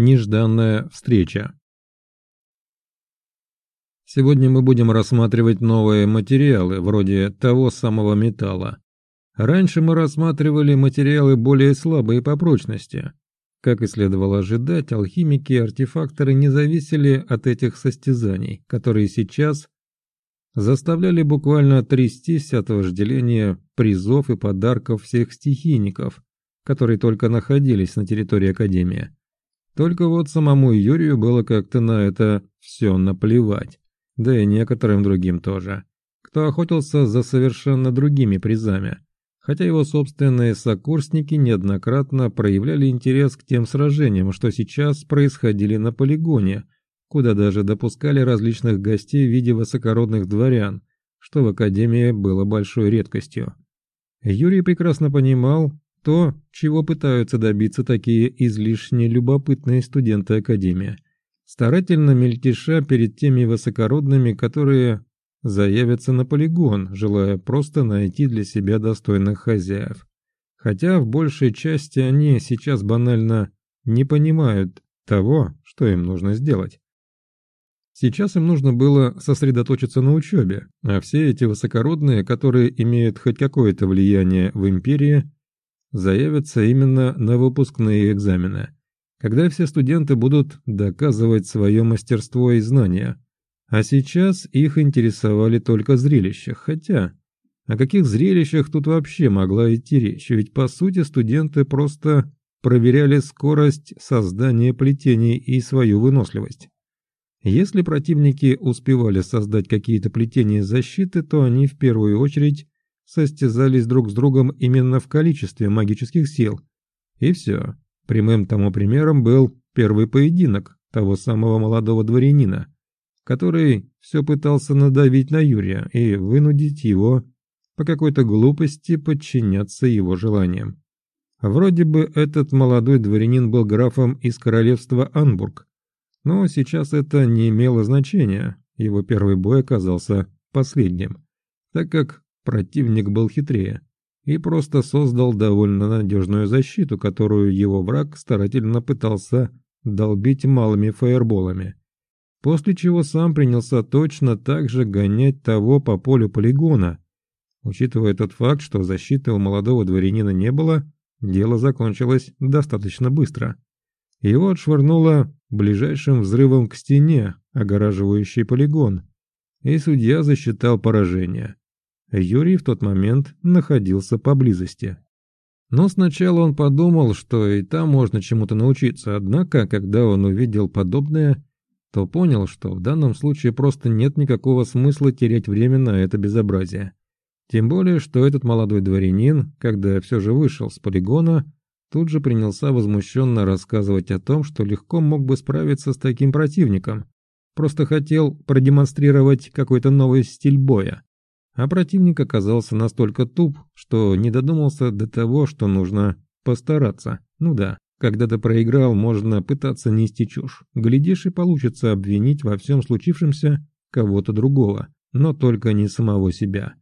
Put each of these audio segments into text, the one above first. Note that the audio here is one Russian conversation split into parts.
Нежданная встреча. Сегодня мы будем рассматривать новые материалы, вроде того самого металла. Раньше мы рассматривали материалы более слабые по прочности. Как и следовало ожидать, алхимики и артефакторы не зависели от этих состязаний, которые сейчас заставляли буквально трястись от вожделения призов и подарков всех стихийников, которые только находились на территории Академии. Только вот самому Юрию было как-то на это все наплевать, да и некоторым другим тоже, кто охотился за совершенно другими призами, хотя его собственные сокурсники неоднократно проявляли интерес к тем сражениям, что сейчас происходили на полигоне – куда даже допускали различных гостей в виде высокородных дворян, что в Академии было большой редкостью. Юрий прекрасно понимал то, чего пытаются добиться такие излишне любопытные студенты Академии, старательно мельтеша перед теми высокородными, которые заявятся на полигон, желая просто найти для себя достойных хозяев. Хотя в большей части они сейчас банально не понимают того, что им нужно сделать. Сейчас им нужно было сосредоточиться на учебе, а все эти высокородные, которые имеют хоть какое-то влияние в империи, заявятся именно на выпускные экзамены, когда все студенты будут доказывать свое мастерство и знания. А сейчас их интересовали только зрелища, хотя... О каких зрелищах тут вообще могла идти речь? Ведь по сути студенты просто проверяли скорость создания плетений и свою выносливость. Если противники успевали создать какие-то плетения защиты, то они в первую очередь состязались друг с другом именно в количестве магических сил. И все. Прямым тому примером был первый поединок того самого молодого дворянина, который все пытался надавить на Юрия и вынудить его по какой-то глупости подчиняться его желаниям. Вроде бы этот молодой дворянин был графом из королевства Анбург, но сейчас это не имело значения, его первый бой оказался последним, так как противник был хитрее и просто создал довольно надежную защиту, которую его враг старательно пытался долбить малыми фаерболами. После чего сам принялся точно так же гонять того по полю полигона. Учитывая тот факт, что защиты у молодого дворянина не было, дело закончилось достаточно быстро. Его отшвырнуло ближайшим взрывом к стене, огораживающей полигон, и судья засчитал поражение. Юрий в тот момент находился поблизости. Но сначала он подумал, что и там можно чему-то научиться, однако, когда он увидел подобное, то понял, что в данном случае просто нет никакого смысла терять время на это безобразие. Тем более, что этот молодой дворянин, когда все же вышел с полигона, тут же принялся возмущенно рассказывать о том, что легко мог бы справиться с таким противником. Просто хотел продемонстрировать какой-то новый стиль боя. А противник оказался настолько туп, что не додумался до того, что нужно постараться. Ну да, когда ты проиграл, можно пытаться нести чушь. Глядишь и получится обвинить во всем случившемся кого-то другого, но только не самого себя.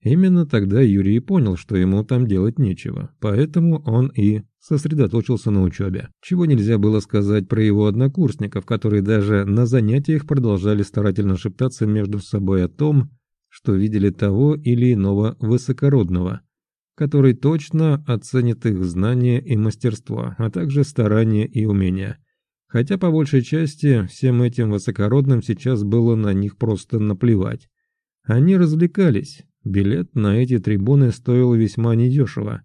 Именно тогда Юрий понял, что ему там делать нечего, поэтому он и сосредоточился на учебе. Чего нельзя было сказать про его однокурсников, которые даже на занятиях продолжали старательно шептаться между собой о том, что видели того или иного высокородного, который точно оценит их знания и мастерство, а также старания и умения. Хотя по большей части всем этим высокородным сейчас было на них просто наплевать. Они развлекались, Билет на эти трибуны стоил весьма недешево,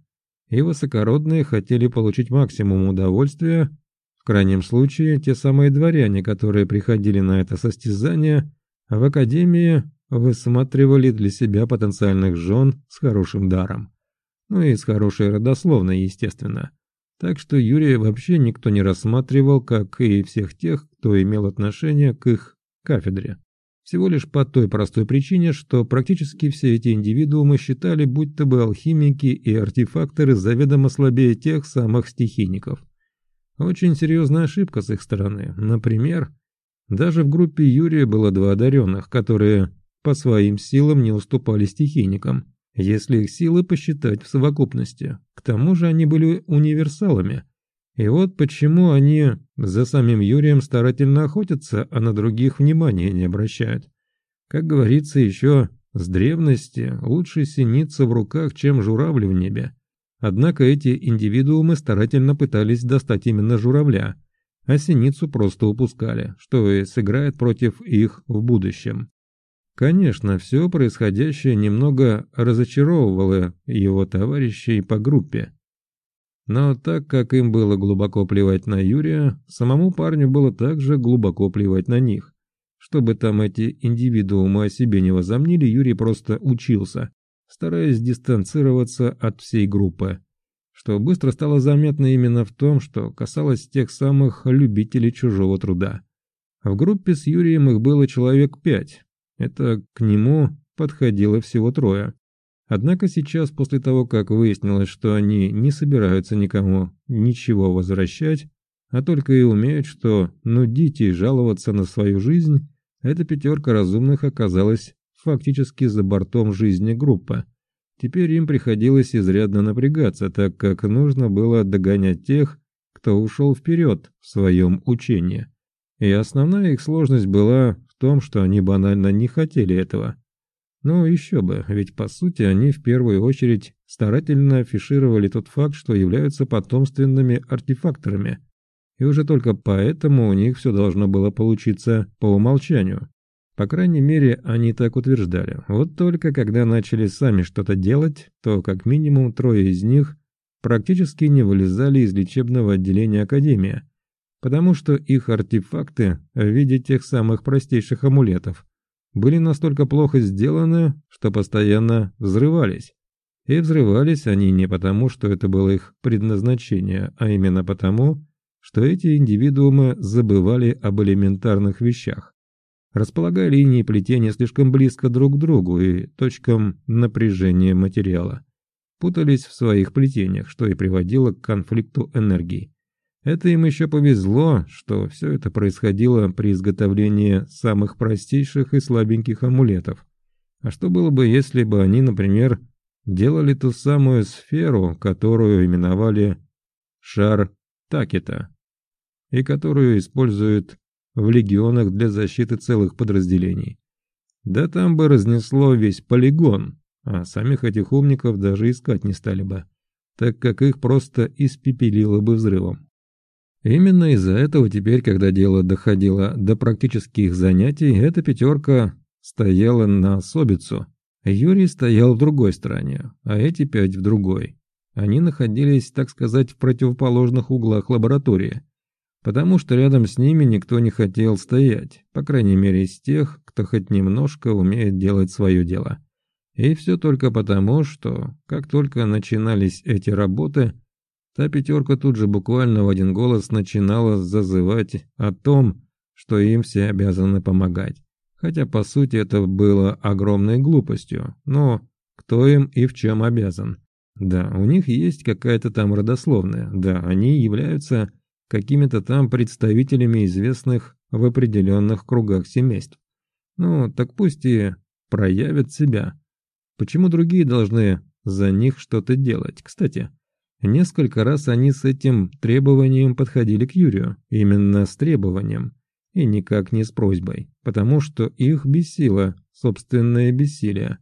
и высокородные хотели получить максимум удовольствия, в крайнем случае те самые дворяне, которые приходили на это состязание, в академии высматривали для себя потенциальных жен с хорошим даром. Ну и с хорошей родословной, естественно. Так что Юрия вообще никто не рассматривал, как и всех тех, кто имел отношение к их кафедре. Всего лишь по той простой причине, что практически все эти индивидуумы считали, будто бы алхимики и артефакторы заведомо слабее тех самых стихийников. Очень серьезная ошибка с их стороны. Например, даже в группе Юрия было два одаренных, которые по своим силам не уступали стихийникам, если их силы посчитать в совокупности. К тому же они были универсалами. И вот почему они за самим Юрием старательно охотятся, а на других внимания не обращают. Как говорится еще с древности, лучше синица в руках, чем журавль в небе. Однако эти индивидуумы старательно пытались достать именно журавля, а синицу просто упускали, что и сыграет против их в будущем. Конечно, все происходящее немного разочаровывало его товарищей по группе. Но так как им было глубоко плевать на Юрия, самому парню было также глубоко плевать на них. Чтобы там эти индивидуумы о себе не возомнили, Юрий просто учился, стараясь дистанцироваться от всей группы. Что быстро стало заметно именно в том, что касалось тех самых любителей чужого труда. В группе с Юрием их было человек пять, это к нему подходило всего трое. Однако сейчас, после того, как выяснилось, что они не собираются никому ничего возвращать, а только и умеют, что нудить и жаловаться на свою жизнь, эта пятерка разумных оказалась фактически за бортом жизни группы. Теперь им приходилось изрядно напрягаться, так как нужно было догонять тех, кто ушел вперед в своем учении. И основная их сложность была том, что они банально не хотели этого. Ну, еще бы, ведь по сути они в первую очередь старательно афишировали тот факт, что являются потомственными артефакторами. И уже только поэтому у них все должно было получиться по умолчанию. По крайней мере, они так утверждали. Вот только когда начали сами что-то делать, то как минимум трое из них практически не вылезали из лечебного отделения Академии, потому что их артефакты в виде тех самых простейших амулетов были настолько плохо сделаны, что постоянно взрывались. И взрывались они не потому, что это было их предназначение, а именно потому, что эти индивидуумы забывали об элементарных вещах. Располагая линии плетения слишком близко друг к другу и точкам напряжения материала. Путались в своих плетениях, что и приводило к конфликту энергии. Это им еще повезло, что все это происходило при изготовлении самых простейших и слабеньких амулетов. А что было бы, если бы они, например, делали ту самую сферу, которую именовали шар Такета, и которую используют в легионах для защиты целых подразделений? Да там бы разнесло весь полигон, а самих этих умников даже искать не стали бы, так как их просто испепелило бы взрывом. Именно из-за этого теперь, когда дело доходило до практических занятий, эта пятерка стояла на особицу. Юрий стоял в другой стороне, а эти пять в другой. Они находились, так сказать, в противоположных углах лаборатории, потому что рядом с ними никто не хотел стоять, по крайней мере из тех, кто хоть немножко умеет делать свое дело. И все только потому, что, как только начинались эти работы, Та пятерка тут же буквально в один голос начинала зазывать о том, что им все обязаны помогать. Хотя по сути это было огромной глупостью, но кто им и в чем обязан? Да, у них есть какая-то там родословная, да, они являются какими-то там представителями известных в определенных кругах семейств. Ну, так пусть и проявят себя. Почему другие должны за них что-то делать? Кстати, Несколько раз они с этим требованием подходили к Юрию, именно с требованием, и никак не с просьбой, потому что их бесило собственное бессилие.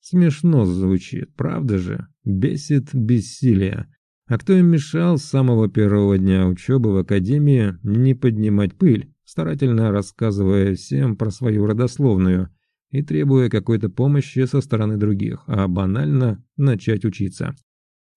Смешно звучит, правда же? Бесит бессилие. А кто им мешал с самого первого дня учебы в академии не поднимать пыль, старательно рассказывая всем про свою родословную и требуя какой-то помощи со стороны других, а банально начать учиться?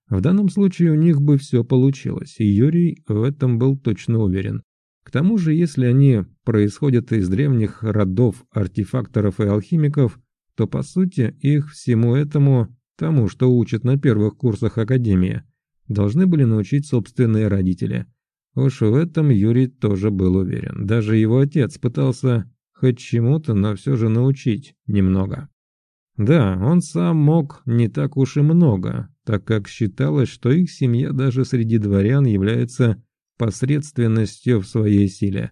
В данном случае у них бы все получилось, и Юрий в этом был точно уверен. К тому же, если они происходят из древних родов артефакторов и алхимиков, то по сути их всему этому, тому, что учат на первых курсах Академии, должны были научить собственные родители. Уж в этом Юрий тоже был уверен. Даже его отец пытался хоть чему-то, но все же научить немного. Да, он сам мог не так уж и много, так как считалось, что их семья даже среди дворян является посредственностью в своей силе.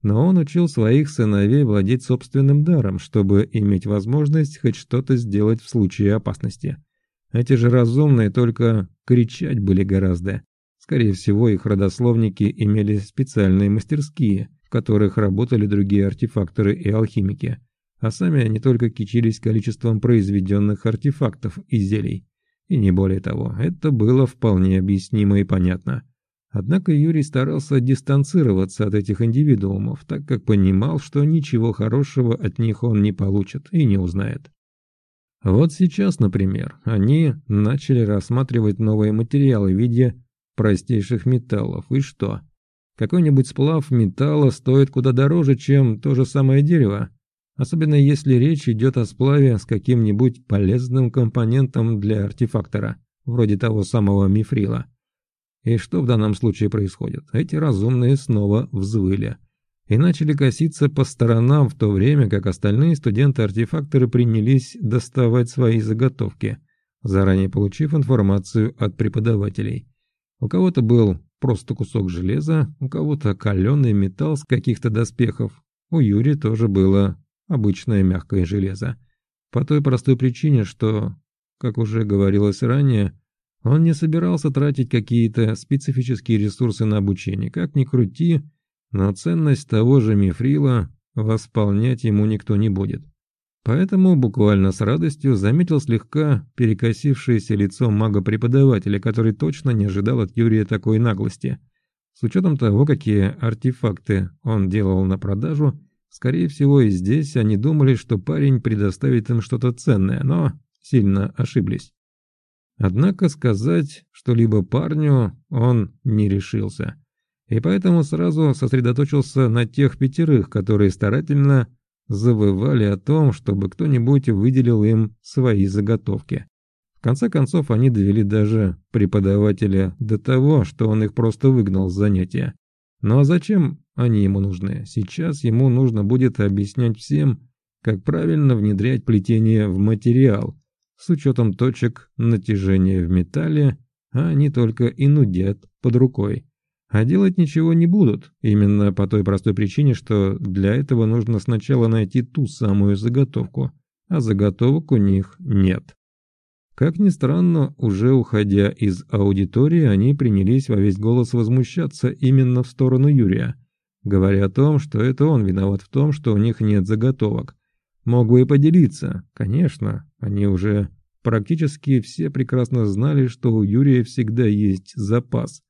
Но он учил своих сыновей владеть собственным даром, чтобы иметь возможность хоть что-то сделать в случае опасности. Эти же разумные только кричать были гораздо. Скорее всего, их родословники имели специальные мастерские, в которых работали другие артефакторы и алхимики, а сами они только кичились количеством произведенных артефактов и зелий. И не более того, это было вполне объяснимо и понятно. Однако Юрий старался дистанцироваться от этих индивидуумов, так как понимал, что ничего хорошего от них он не получит и не узнает. Вот сейчас, например, они начали рассматривать новые материалы в виде простейших металлов. И что? Какой-нибудь сплав металла стоит куда дороже, чем то же самое дерево. Особенно если речь идет о сплаве с каким-нибудь полезным компонентом для артефактора, вроде того самого мифрила. И что в данном случае происходит? Эти разумные снова взвыли и начали коситься по сторонам в то время, как остальные студенты-артефакторы принялись доставать свои заготовки, заранее получив информацию от преподавателей. У кого-то был просто кусок железа, у кого-то каленый металл с каких-то доспехов, у Юри тоже было обычное мягкое железо. По той простой причине, что, как уже говорилось ранее, он не собирался тратить какие-то специфические ресурсы на обучение. Как ни крути, но ценность того же мифрила восполнять ему никто не будет. Поэтому буквально с радостью заметил слегка перекосившееся лицо мага-преподавателя, который точно не ожидал от Юрия такой наглости. С учетом того, какие артефакты он делал на продажу, скорее всего и здесь они думали, что парень предоставит им что-то ценное, но сильно ошиблись. Однако сказать что-либо парню он не решился. И поэтому сразу сосредоточился на тех пятерых, которые старательно завывали о том, чтобы кто-нибудь выделил им свои заготовки. В конце концов, они довели даже преподавателя до того, что он их просто выгнал с занятия. Ну а зачем они ему нужны? Сейчас ему нужно будет объяснять всем, как правильно внедрять плетение в материал, с учетом точек натяжения в металле, а они только и нудят под рукой. А делать ничего не будут, именно по той простой причине, что для этого нужно сначала найти ту самую заготовку, а заготовок у них нет. Как ни странно, уже уходя из аудитории, они принялись во весь голос возмущаться именно в сторону Юрия, говоря о том, что это он виноват в том, что у них нет заготовок, Мог бы и поделиться, конечно, они уже практически все прекрасно знали, что у Юрия всегда есть запас.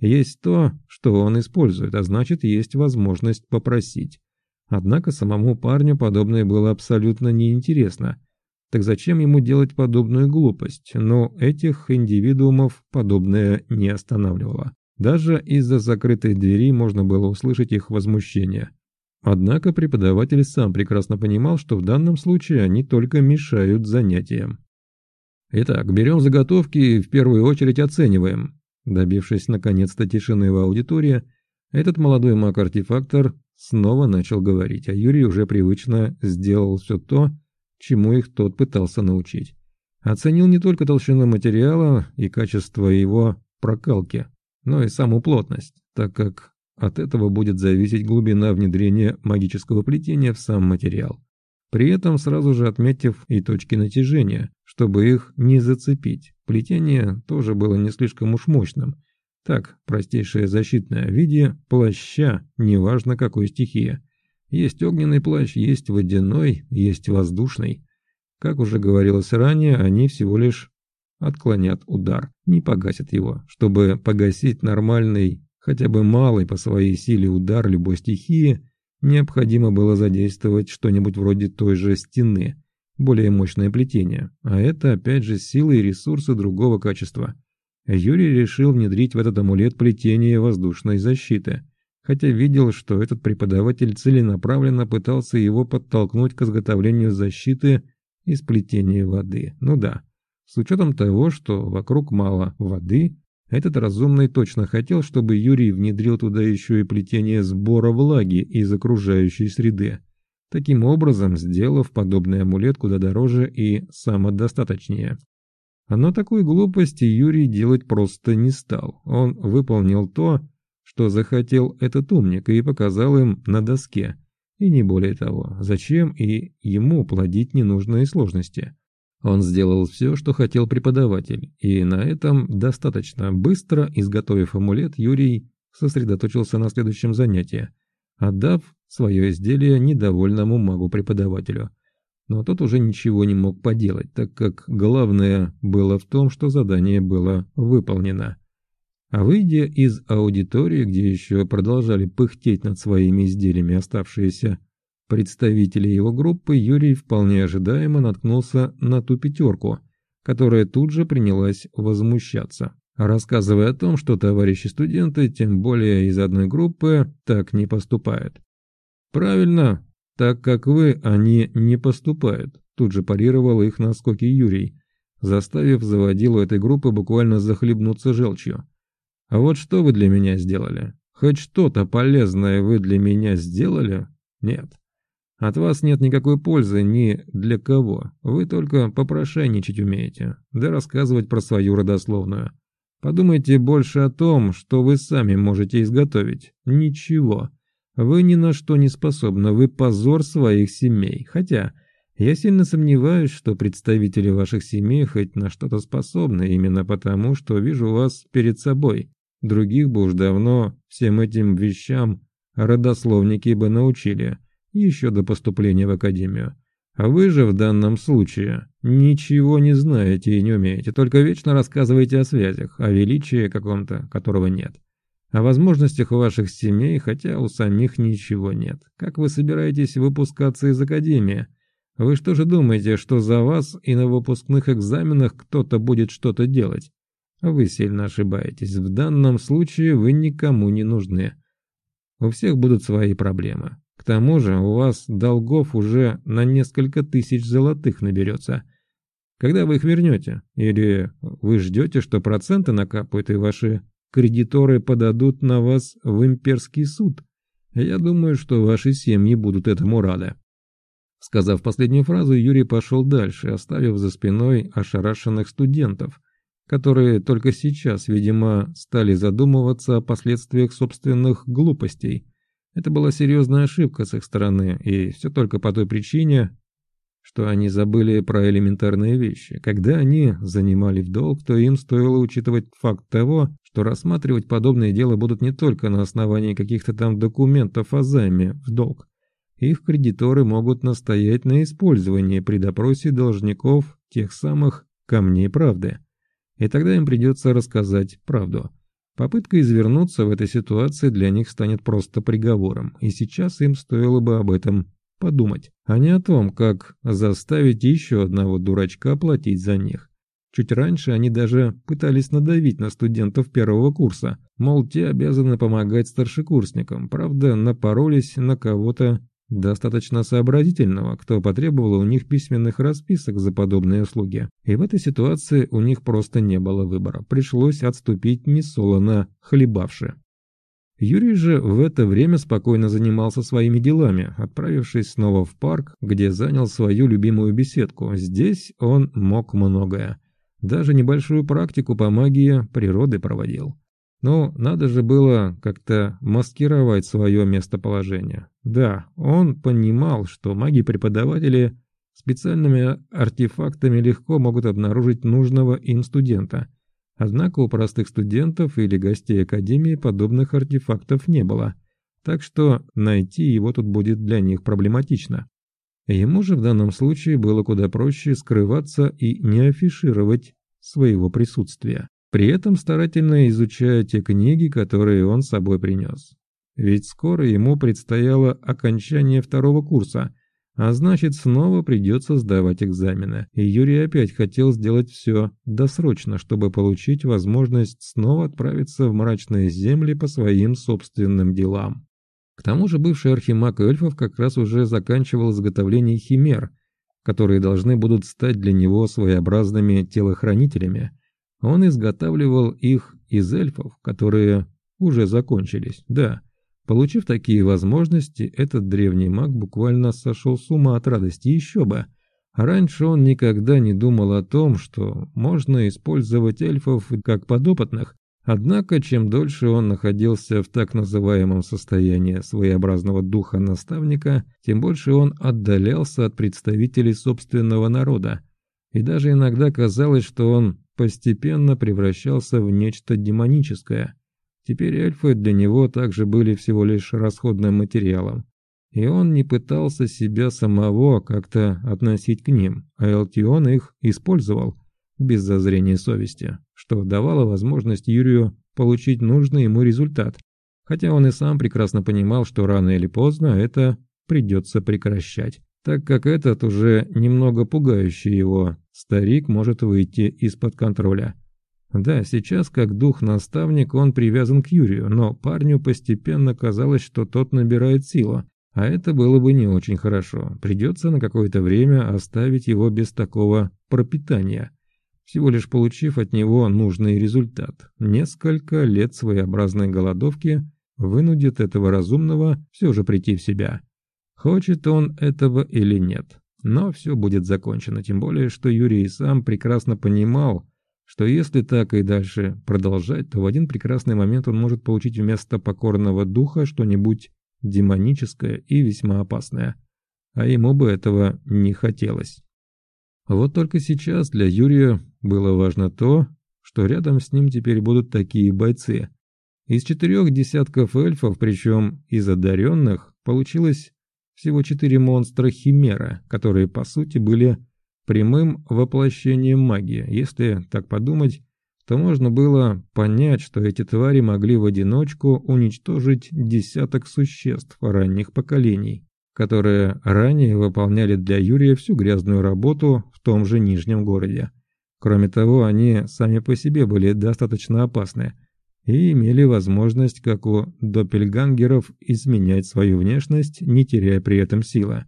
Есть то, что он использует, а значит, есть возможность попросить. Однако самому парню подобное было абсолютно неинтересно. Так зачем ему делать подобную глупость? Но этих индивидуумов подобное не останавливало. Даже из-за закрытой двери можно было услышать их возмущение. Однако преподаватель сам прекрасно понимал, что в данном случае они только мешают занятиям. Итак, берем заготовки и в первую очередь оцениваем. Добившись наконец-то тишины в аудитории, этот молодой маг-артефактор снова начал говорить, а Юрий уже привычно сделал все то, чему их тот пытался научить. Оценил не только толщину материала и качество его прокалки, но и саму плотность, так как от этого будет зависеть глубина внедрения магического плетения в сам материал. При этом сразу же отметив и точки натяжения, чтобы их не зацепить. Плетение тоже было не слишком уж мощным. Так, простейшее защитное в виде плаща, неважно какой стихии. Есть огненный плащ, есть водяной, есть воздушный. Как уже говорилось ранее, они всего лишь отклонят удар, не погасят его. Чтобы погасить нормальный хотя бы малый по своей силе удар любой стихии, необходимо было задействовать что-нибудь вроде той же стены, более мощное плетение, а это опять же силы и ресурсы другого качества. Юрий решил внедрить в этот амулет плетение воздушной защиты, хотя видел, что этот преподаватель целенаправленно пытался его подтолкнуть к изготовлению защиты из плетения воды. Ну да, с учетом того, что вокруг мало воды, этот разумный точно хотел, чтобы Юрий внедрил туда еще и плетение сбора влаги из окружающей среды, таким образом сделав подобный амулет куда дороже и самодостаточнее. Но такой глупости Юрий делать просто не стал. Он выполнил то, что захотел этот умник, и показал им на доске. И не более того, зачем и ему плодить ненужные сложности. Он сделал все, что хотел преподаватель, и на этом достаточно быстро, изготовив амулет, Юрий сосредоточился на следующем занятии, отдав свое изделие недовольному магу-преподавателю. Но тот уже ничего не мог поделать, так как главное было в том, что задание было выполнено. А выйдя из аудитории, где еще продолжали пыхтеть над своими изделиями оставшиеся представители его группы, Юрий вполне ожидаемо наткнулся на ту пятерку, которая тут же принялась возмущаться, рассказывая о том, что товарищи студенты, тем более из одной группы, так не поступают. «Правильно, так как вы, они не поступают», тут же парировал их наскоки Юрий, заставив заводилу этой группы буквально захлебнуться желчью. А вот что вы для меня сделали? Хоть что-то полезное вы для меня сделали? Нет. От вас нет никакой пользы ни для кого. Вы только попрошайничать умеете, да рассказывать про свою родословную. Подумайте больше о том, что вы сами можете изготовить. Ничего. Вы ни на что не способны, вы позор своих семей. Хотя, я сильно сомневаюсь, что представители ваших семей хоть на что-то способны, именно потому, что вижу вас перед собой. Других бы уж давно всем этим вещам родословники бы научили, еще до поступления в академию. А вы же в данном случае ничего не знаете и не умеете, только вечно рассказываете о связях, о величии каком-то, которого нет. О возможностях ваших семей, хотя у самих ничего нет. Как вы собираетесь выпускаться из академии? Вы что же думаете, что за вас и на выпускных экзаменах кто-то будет что-то делать? Вы сильно ошибаетесь. В данном случае вы никому не нужны. У всех будут свои проблемы. К тому же у вас долгов уже на несколько тысяч золотых наберется. Когда вы их вернете? Или вы ждете, что проценты накапают и ваши кредиторы подадут на вас в имперский суд? Я думаю, что ваши семьи будут этому рады. Сказав последнюю фразу, Юрий пошел дальше, оставив за спиной ошарашенных студентов – которые только сейчас, видимо, стали задумываться о последствиях собственных глупостей. Это была серьезная ошибка с их стороны, и все только по той причине, что они забыли про элементарные вещи. Когда они занимали в долг, то им стоило учитывать факт того, что рассматривать подобные дела будут не только на основании каких-то там документов о займе в долг. Их кредиторы могут настоять на использовании при допросе должников тех самых камней правды и тогда им придется рассказать правду. Попытка извернуться в этой ситуации для них станет просто приговором, и сейчас им стоило бы об этом подумать, а не о том, как заставить еще одного дурачка платить за них. Чуть раньше они даже пытались надавить на студентов первого курса, мол, те обязаны помогать старшекурсникам, правда, напоролись на кого-то достаточно сообразительного, кто потребовал у них письменных расписок за подобные услуги. И в этой ситуации у них просто не было выбора, пришлось отступить несолоно хлебавши. Юрий же в это время спокойно занимался своими делами, отправившись снова в парк, где занял свою любимую беседку. Здесь он мог многое. Даже небольшую практику по магии природы проводил. Ну, надо же было как-то маскировать свое местоположение. Да, он понимал, что маги-преподаватели специальными артефактами легко могут обнаружить нужного им студента. Однако у простых студентов или гостей Академии подобных артефактов не было. Так что найти его тут будет для них проблематично. Ему же в данном случае было куда проще скрываться и не афишировать своего присутствия при этом старательно изучая те книги, которые он с собой принес. Ведь скоро ему предстояло окончание второго курса, а значит снова придется сдавать экзамены. И Юрий опять хотел сделать все досрочно, чтобы получить возможность снова отправиться в мрачные земли по своим собственным делам. К тому же бывший архимаг эльфов как раз уже заканчивал изготовление химер, которые должны будут стать для него своеобразными телохранителями – он изготавливал их из эльфов, которые уже закончились, да. Получив такие возможности, этот древний маг буквально сошел с ума от радости еще бы. Раньше он никогда не думал о том, что можно использовать эльфов как подопытных, однако чем дольше он находился в так называемом состоянии своеобразного духа наставника, тем больше он отдалялся от представителей собственного народа, И даже иногда казалось, что он постепенно превращался в нечто демоническое. Теперь эльфы для него также были всего лишь расходным материалом. И он не пытался себя самого как-то относить к ним, а Элтион их использовал без зазрения совести, что давало возможность Юрию получить нужный ему результат, хотя он и сам прекрасно понимал, что рано или поздно это придется прекращать, так как этот уже немного пугающий его старик может выйти из-под контроля. Да, сейчас как дух-наставник он привязан к Юрию, но парню постепенно казалось, что тот набирает силу, а это было бы не очень хорошо. Придется на какое-то время оставить его без такого пропитания, всего лишь получив от него нужный результат. Несколько лет своеобразной голодовки вынудит этого разумного все же прийти в себя. Хочет он этого или нет. Но все будет закончено, тем более, что Юрий сам прекрасно понимал, что если так и дальше продолжать, то в один прекрасный момент он может получить вместо покорного духа что-нибудь демоническое и весьма опасное. А ему бы этого не хотелось. Вот только сейчас для Юрия было важно то, что рядом с ним теперь будут такие бойцы. Из четырех десятков эльфов, причем из одаренных, получилось всего четыре монстра Химера, которые по сути были прямым воплощением магии. Если так подумать, то можно было понять, что эти твари могли в одиночку уничтожить десяток существ ранних поколений, которые ранее выполняли для Юрия всю грязную работу в том же Нижнем городе. Кроме того, они сами по себе были достаточно опасны и имели возможность, как у доппельгангеров, изменять свою внешность, не теряя при этом силы.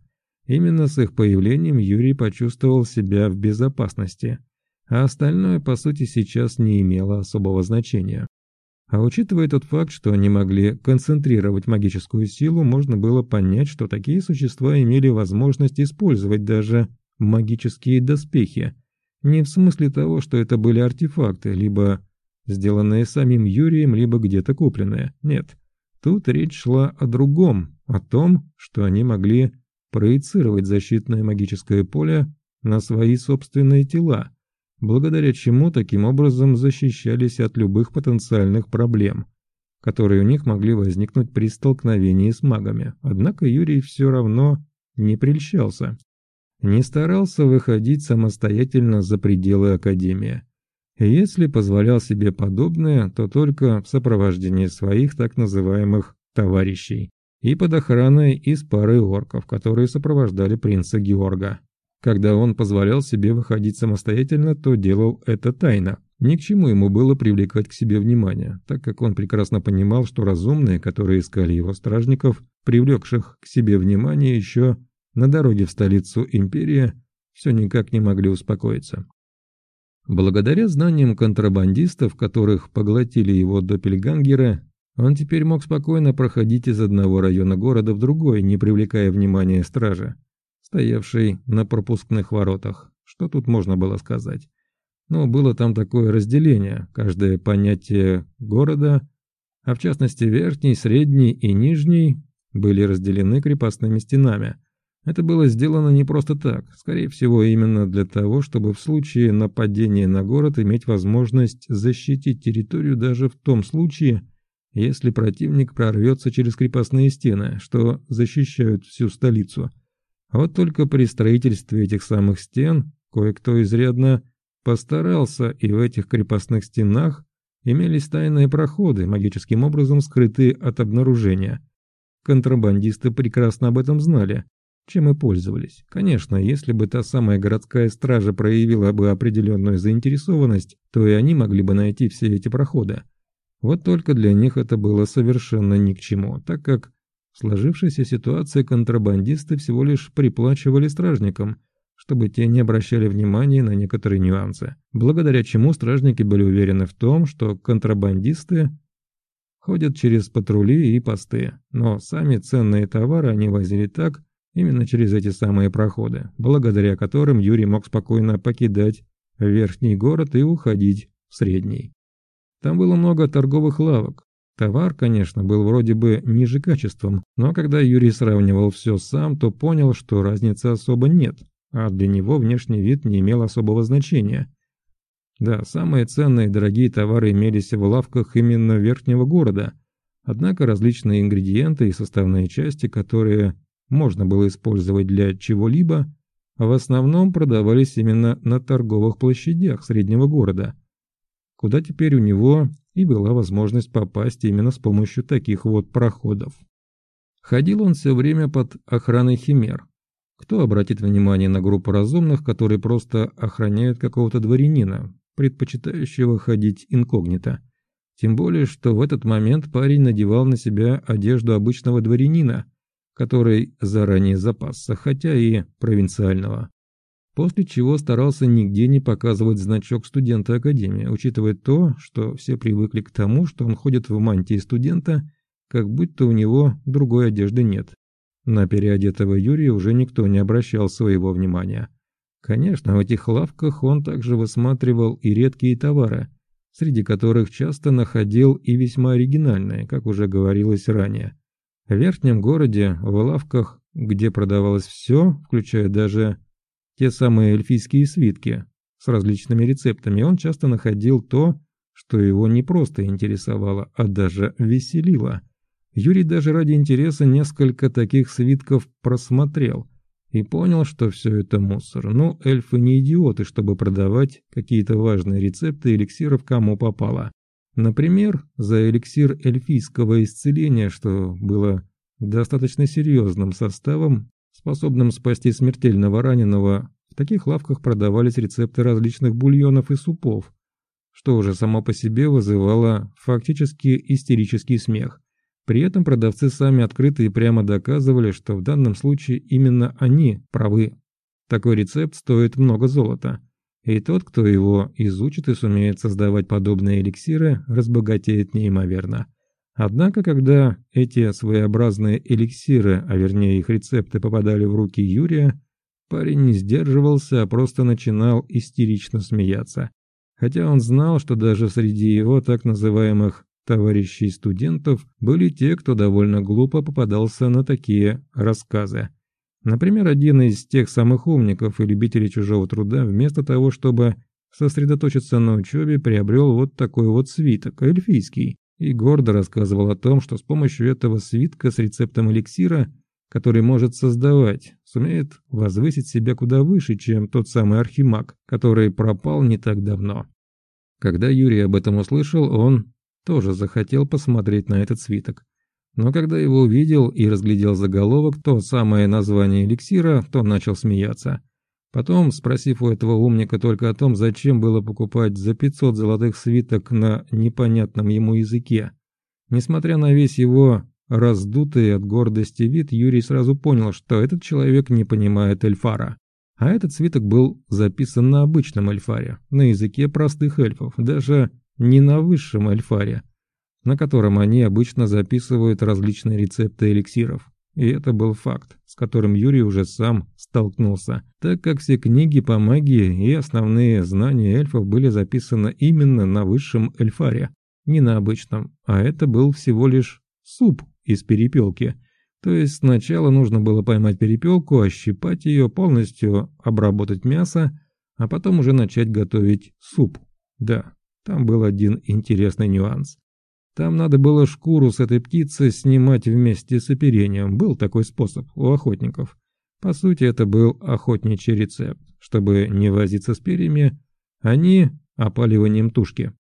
Именно с их появлением Юрий почувствовал себя в безопасности – а остальное, по сути, сейчас не имело особого значения. А учитывая тот факт, что они могли концентрировать магическую силу, можно было понять, что такие существа имели возможность использовать даже магические доспехи. Не в смысле того, что это были артефакты, либо сделанные самим Юрием, либо где-то купленные. Нет, тут речь шла о другом, о том, что они могли проецировать защитное магическое поле на свои собственные тела, благодаря чему таким образом защищались от любых потенциальных проблем, которые у них могли возникнуть при столкновении с магами. Однако Юрий все равно не прельщался, не старался выходить самостоятельно за пределы Академии. И если позволял себе подобное, то только в сопровождении своих так называемых «товарищей» и под охраной из пары орков, которые сопровождали принца Георга. Когда он позволял себе выходить самостоятельно, то делал это тайно. Ни к чему ему было привлекать к себе внимание, так как он прекрасно понимал, что разумные, которые искали его стражников, привлекших к себе внимание еще на дороге в столицу империи, все никак не могли успокоиться. Благодаря знаниям контрабандистов, которых поглотили его доппельгангеры, он теперь мог спокойно проходить из одного района города в другой, не привлекая внимания стражи стоявший на пропускных воротах. Что тут можно было сказать? Но было там такое разделение, каждое понятие города, а в частности верхний, средний и нижний, были разделены крепостными стенами. Это было сделано не просто так, скорее всего именно для того, чтобы в случае нападения на город иметь возможность защитить территорию даже в том случае, если противник прорвется через крепостные стены, что защищают всю столицу – вот только при строительстве этих самых стен кое-кто изрядно постарался, и в этих крепостных стенах имелись тайные проходы, магическим образом скрытые от обнаружения. Контрабандисты прекрасно об этом знали, чем и пользовались. Конечно, если бы та самая городская стража проявила бы определенную заинтересованность, то и они могли бы найти все эти проходы. Вот только для них это было совершенно ни к чему, так как в сложившейся ситуации контрабандисты всего лишь приплачивали стражникам, чтобы те не обращали внимания на некоторые нюансы, благодаря чему стражники были уверены в том, что контрабандисты ходят через патрули и посты, но сами ценные товары они возили так, именно через эти самые проходы, благодаря которым Юрий мог спокойно покидать верхний город и уходить в средний. Там было много торговых лавок, Товар, конечно, был вроде бы ниже качеством, но когда Юрий сравнивал все сам, то понял, что разницы особо нет. а для него внешний вид не имел особого значения. Да, самые ценные и дорогие товары имелись в лавках именно верхнего города, однако различные ингредиенты и составные части, которые можно было использовать для чего-либо, в основном продавались именно на торговых площадях среднего города, куда теперь у него и была возможность попасть именно с помощью таких вот проходов. Ходил он все время под охраной химер. Кто обратит внимание на группу разумных, которые просто охраняют какого-то дворянина, предпочитающего ходить инкогнито? Тем более, что в этот момент парень надевал на себя одежду обычного дворянина, который заранее запасся, хотя и провинциального. После чего старался нигде не показывать значок студента Академии, учитывая то, что все привыкли к тому, что он ходит в мантии студента, как будто у него другой одежды нет. На переодетого Юрия уже никто не обращал своего внимания. Конечно, в этих лавках он также высматривал и редкие товары, среди которых часто находил и весьма оригинальные, как уже говорилось ранее. В верхнем городе, в лавках, где продавалось все, включая даже те самые эльфийские свитки с различными рецептами, он часто находил то, что его не просто интересовало, а даже веселило. Юрий даже ради интереса несколько таких свитков просмотрел и понял, что все это мусор. Но эльфы не идиоты, чтобы продавать какие-то важные рецепты эликсиров кому попало. Например, за эликсир эльфийского исцеления, что было достаточно серьезным составом, способным спасти смертельного раненого, в таких лавках продавались рецепты различных бульонов и супов, что уже само по себе вызывало фактически истерический смех. При этом продавцы сами открыто и прямо доказывали, что в данном случае именно они правы. Такой рецепт стоит много золота. И тот, кто его изучит и сумеет создавать подобные эликсиры, разбогатеет неимоверно. Однако, когда эти своеобразные эликсиры, а вернее их рецепты, попадали в руки Юрия, парень не сдерживался, а просто начинал истерично смеяться. Хотя он знал, что даже среди его так называемых товарищей студентов были те, кто довольно глупо попадался на такие рассказы. Например, один из тех самых умников и любителей чужого труда, вместо того, чтобы сосредоточиться на учебе, приобрел вот такой вот свиток, эльфийский, и гордо рассказывал о том, что с помощью этого свитка с рецептом эликсира, который может создавать, сумеет возвысить себя куда выше, чем тот самый архимаг, который пропал не так давно. Когда Юрий об этом услышал, он тоже захотел посмотреть на этот свиток. Но когда его увидел и разглядел заголовок, то самое название эликсира, то начал смеяться. Потом, спросив у этого умника только о том, зачем было покупать за 500 золотых свиток на непонятном ему языке, несмотря на весь его раздутый от гордости вид, Юрий сразу понял, что этот человек не понимает эльфара. А этот свиток был записан на обычном эльфаре, на языке простых эльфов, даже не на высшем эльфаре на котором они обычно записывают различные рецепты эликсиров. И это был факт, с которым Юрий уже сам столкнулся, так как все книги по магии и основные знания эльфов были записаны именно на высшем эльфаре, не на обычном, а это был всего лишь суп из перепелки. То есть сначала нужно было поймать перепелку, ощипать ее, полностью обработать мясо, а потом уже начать готовить суп. Да, там был один интересный нюанс. Там надо было шкуру с этой птицы снимать вместе с оперением. Был такой способ у охотников. По сути, это был охотничий рецепт. Чтобы не возиться с перьями, они опаливанием тушки.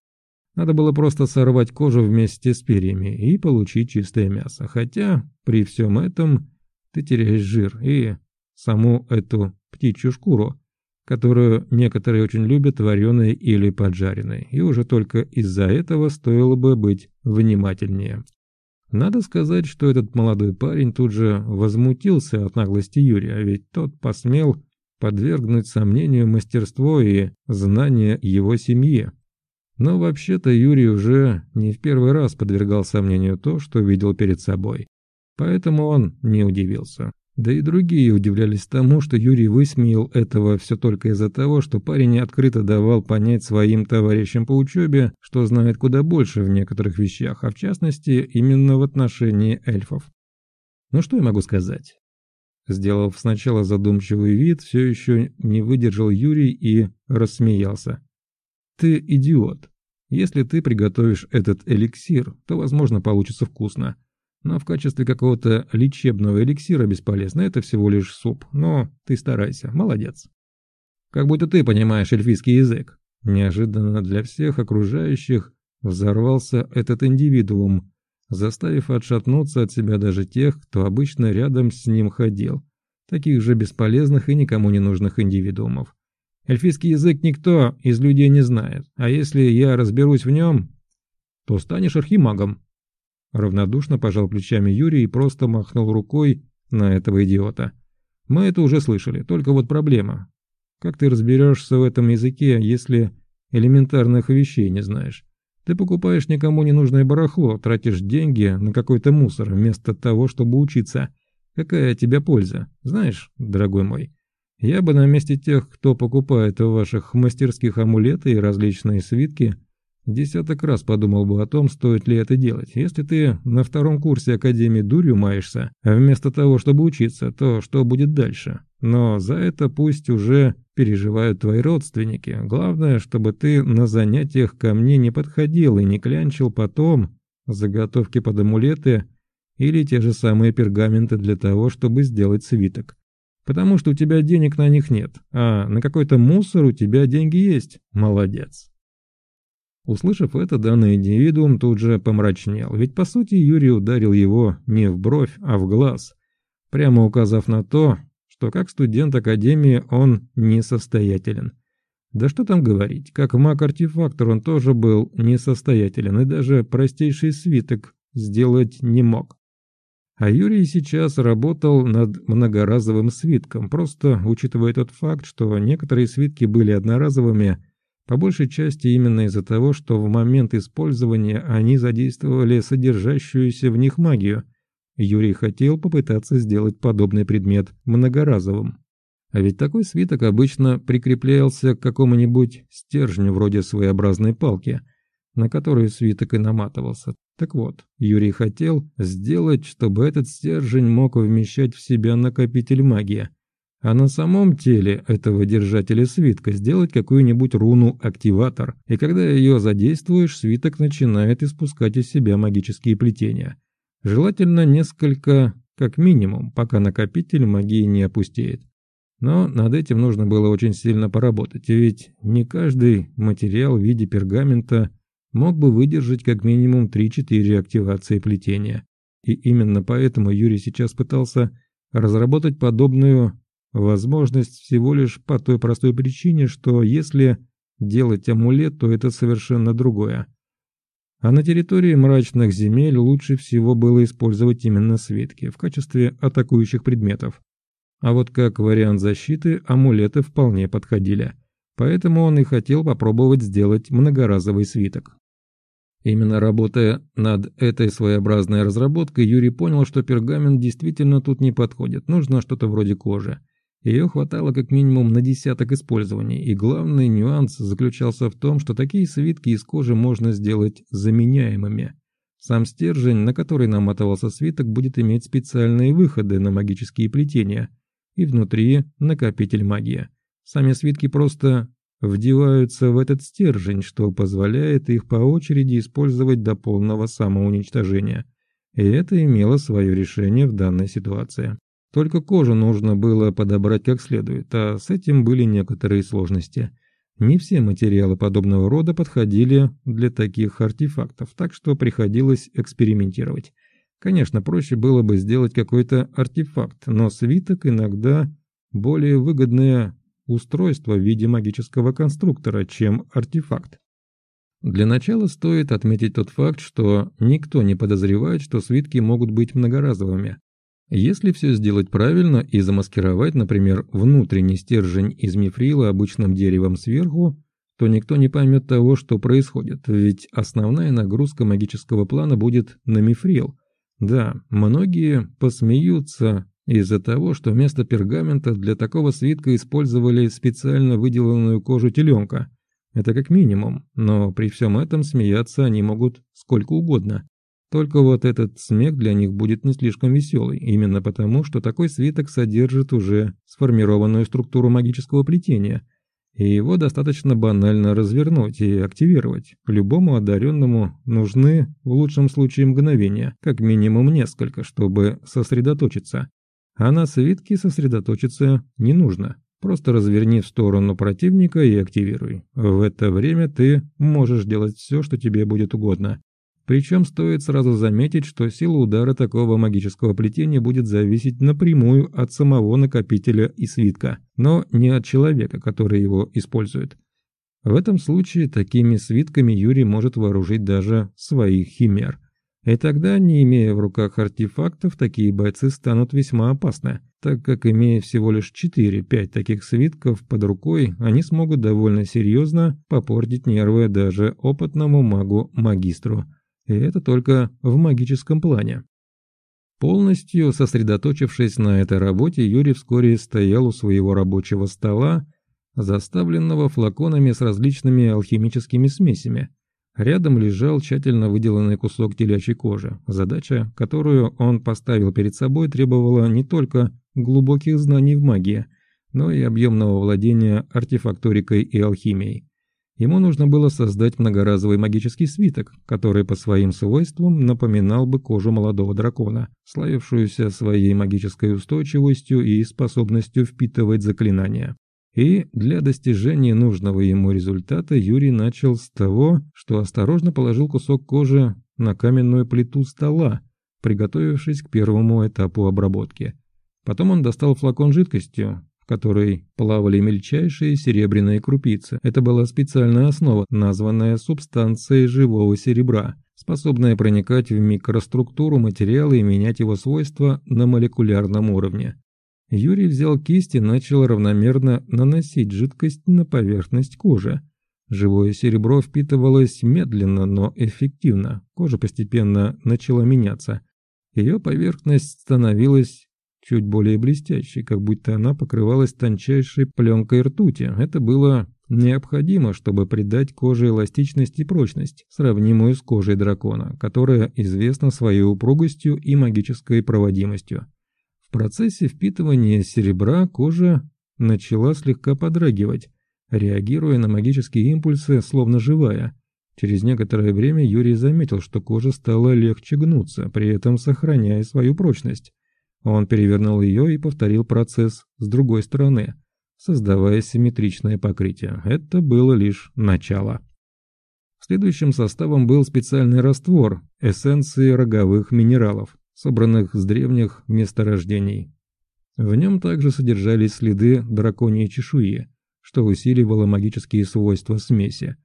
Надо было просто сорвать кожу вместе с перьями и получить чистое мясо. Хотя при всем этом ты теряешь жир и саму эту птичью шкуру которую некоторые очень любят вареной или поджаренной, и уже только из-за этого стоило бы быть внимательнее. Надо сказать, что этот молодой парень тут же возмутился от наглости Юрия, ведь тот посмел подвергнуть сомнению мастерство и знания его семьи. Но вообще-то Юрий уже не в первый раз подвергал сомнению то, что видел перед собой. Поэтому он не удивился. Да и другие удивлялись тому, что Юрий высмеял этого все только из-за того, что парень открыто давал понять своим товарищам по учебе, что знает куда больше в некоторых вещах, а в частности именно в отношении эльфов. Ну что я могу сказать? Сделав сначала задумчивый вид, все еще не выдержал Юрий и рассмеялся. «Ты идиот. Если ты приготовишь этот эликсир, то, возможно, получится вкусно. Но в качестве какого-то лечебного эликсира бесполезно, это всего лишь суп. Но ты старайся, молодец». «Как будто ты понимаешь эльфийский язык». Неожиданно для всех окружающих взорвался этот индивидуум, заставив отшатнуться от себя даже тех, кто обычно рядом с ним ходил, таких же бесполезных и никому не нужных индивидуумов. Эльфийский язык никто из людей не знает, а если я разберусь в нем, то станешь архимагом. Равнодушно пожал плечами Юрий и просто махнул рукой на этого идиота. Мы это уже слышали, только вот проблема. Как ты разберешься в этом языке, если элементарных вещей не знаешь? Ты покупаешь никому не нужное барахло, тратишь деньги на какой-то мусор, вместо того, чтобы учиться. Какая от тебя польза? Знаешь, дорогой мой, я бы на месте тех, кто покупает в ваших мастерских амулеты и различные свитки, десяток раз подумал бы о том, стоит ли это делать. Если ты на втором курсе Академии дурью маешься, а вместо того, чтобы учиться, то что будет дальше? Но за это пусть уже переживают твои родственники. Главное, чтобы ты на занятиях ко мне не подходил и не клянчил потом заготовки под амулеты или те же самые пергаменты для того, чтобы сделать свиток. Потому что у тебя денег на них нет, а на какой-то мусор у тебя деньги есть. Молодец. Услышав это, данный индивидуум тут же помрачнел, ведь по сути Юрий ударил его не в бровь, а в глаз, прямо указав на то, что как студент Академии он несостоятелен. Да что там говорить, как маг-артефактор он тоже был несостоятелен и даже простейший свиток сделать не мог. А Юрий сейчас работал над многоразовым свитком, просто учитывая тот факт, что некоторые свитки были одноразовыми, по большей части именно из-за того, что в момент использования они задействовали содержащуюся в них магию – Юрий хотел попытаться сделать подобный предмет многоразовым. А ведь такой свиток обычно прикреплялся к какому-нибудь стержню вроде своеобразной палки, на которую свиток и наматывался. Так вот, Юрий хотел сделать, чтобы этот стержень мог вмещать в себя накопитель магии, а на самом теле этого держателя свитка сделать какую-нибудь руну-активатор, и когда ее задействуешь, свиток начинает испускать из себя магические плетения – Желательно несколько, как минимум, пока накопитель магии не опустеет. Но над этим нужно было очень сильно поработать, ведь не каждый материал в виде пергамента мог бы выдержать как минимум 3-4 активации плетения. И именно поэтому Юрий сейчас пытался разработать подобную возможность всего лишь по той простой причине, что если делать амулет, то это совершенно другое. А на территории мрачных земель лучше всего было использовать именно свитки в качестве атакующих предметов. А вот как вариант защиты амулеты вполне подходили. Поэтому он и хотел попробовать сделать многоразовый свиток. Именно работая над этой своеобразной разработкой, Юрий понял, что пергамент действительно тут не подходит, нужно что-то вроде кожи. Ее хватало как минимум на десяток использований, и главный нюанс заключался в том, что такие свитки из кожи можно сделать заменяемыми. Сам стержень, на который наматывался свиток, будет иметь специальные выходы на магические плетения, и внутри накопитель магии. Сами свитки просто вдеваются в этот стержень, что позволяет их по очереди использовать до полного самоуничтожения. И это имело свое решение в данной ситуации. Только кожу нужно было подобрать как следует, а с этим были некоторые сложности. Не все материалы подобного рода подходили для таких артефактов, так что приходилось экспериментировать. Конечно, проще было бы сделать какой-то артефакт, но свиток иногда более выгодное устройство в виде магического конструктора, чем артефакт. Для начала стоит отметить тот факт, что никто не подозревает, что свитки могут быть многоразовыми. Если все сделать правильно и замаскировать, например, внутренний стержень из мифрила обычным деревом сверху, то никто не поймет того, что происходит, ведь основная нагрузка магического плана будет на мифрил. Да, многие посмеются из-за того, что вместо пергамента для такого свитка использовали специально выделанную кожу теленка. Это как минимум, но при всем этом смеяться они могут сколько угодно. Только вот этот смех для них будет не слишком веселый, именно потому, что такой свиток содержит уже сформированную структуру магического плетения, и его достаточно банально развернуть и активировать. Любому одаренному нужны, в лучшем случае, мгновения, как минимум несколько, чтобы сосредоточиться. А на свитке сосредоточиться не нужно. Просто разверни в сторону противника и активируй. В это время ты можешь делать все, что тебе будет угодно. Причем стоит сразу заметить, что сила удара такого магического плетения будет зависеть напрямую от самого накопителя и свитка, но не от человека, который его использует. В этом случае такими свитками Юрий может вооружить даже своих химер. И тогда, не имея в руках артефактов, такие бойцы станут весьма опасны, так как, имея всего лишь 4-5 таких свитков под рукой, они смогут довольно серьезно попортить нервы даже опытному магу-магистру – и это только в магическом плане. Полностью сосредоточившись на этой работе, Юрий вскоре стоял у своего рабочего стола, заставленного флаконами с различными алхимическими смесями. Рядом лежал тщательно выделанный кусок телячьей кожи. Задача, которую он поставил перед собой, требовала не только глубоких знаний в магии, но и объемного владения артефакторикой и алхимией. Ему нужно было создать многоразовый магический свиток, который по своим свойствам напоминал бы кожу молодого дракона, славившуюся своей магической устойчивостью и способностью впитывать заклинания. И для достижения нужного ему результата Юрий начал с того, что осторожно положил кусок кожи на каменную плиту стола, приготовившись к первому этапу обработки. Потом он достал флакон жидкостью, в которой плавали мельчайшие серебряные крупицы. Это была специальная основа, названная субстанцией живого серебра, способная проникать в микроструктуру материала и менять его свойства на молекулярном уровне. Юрий взял кисть и начал равномерно наносить жидкость на поверхность кожи. Живое серебро впитывалось медленно, но эффективно. Кожа постепенно начала меняться. Ее поверхность становилась чуть более блестящей, как будто она покрывалась тончайшей пленкой ртути. Это было необходимо, чтобы придать коже эластичность и прочность, сравнимую с кожей дракона, которая известна своей упругостью и магической проводимостью. В процессе впитывания серебра кожа начала слегка подрагивать, реагируя на магические импульсы, словно живая. Через некоторое время Юрий заметил, что кожа стала легче гнуться, при этом сохраняя свою прочность. Он перевернул ее и повторил процесс с другой стороны, создавая симметричное покрытие. Это было лишь начало. Следующим составом был специальный раствор эссенции роговых минералов, собранных с древних месторождений. В нем также содержались следы драконьей чешуи, что усиливало магические свойства смеси.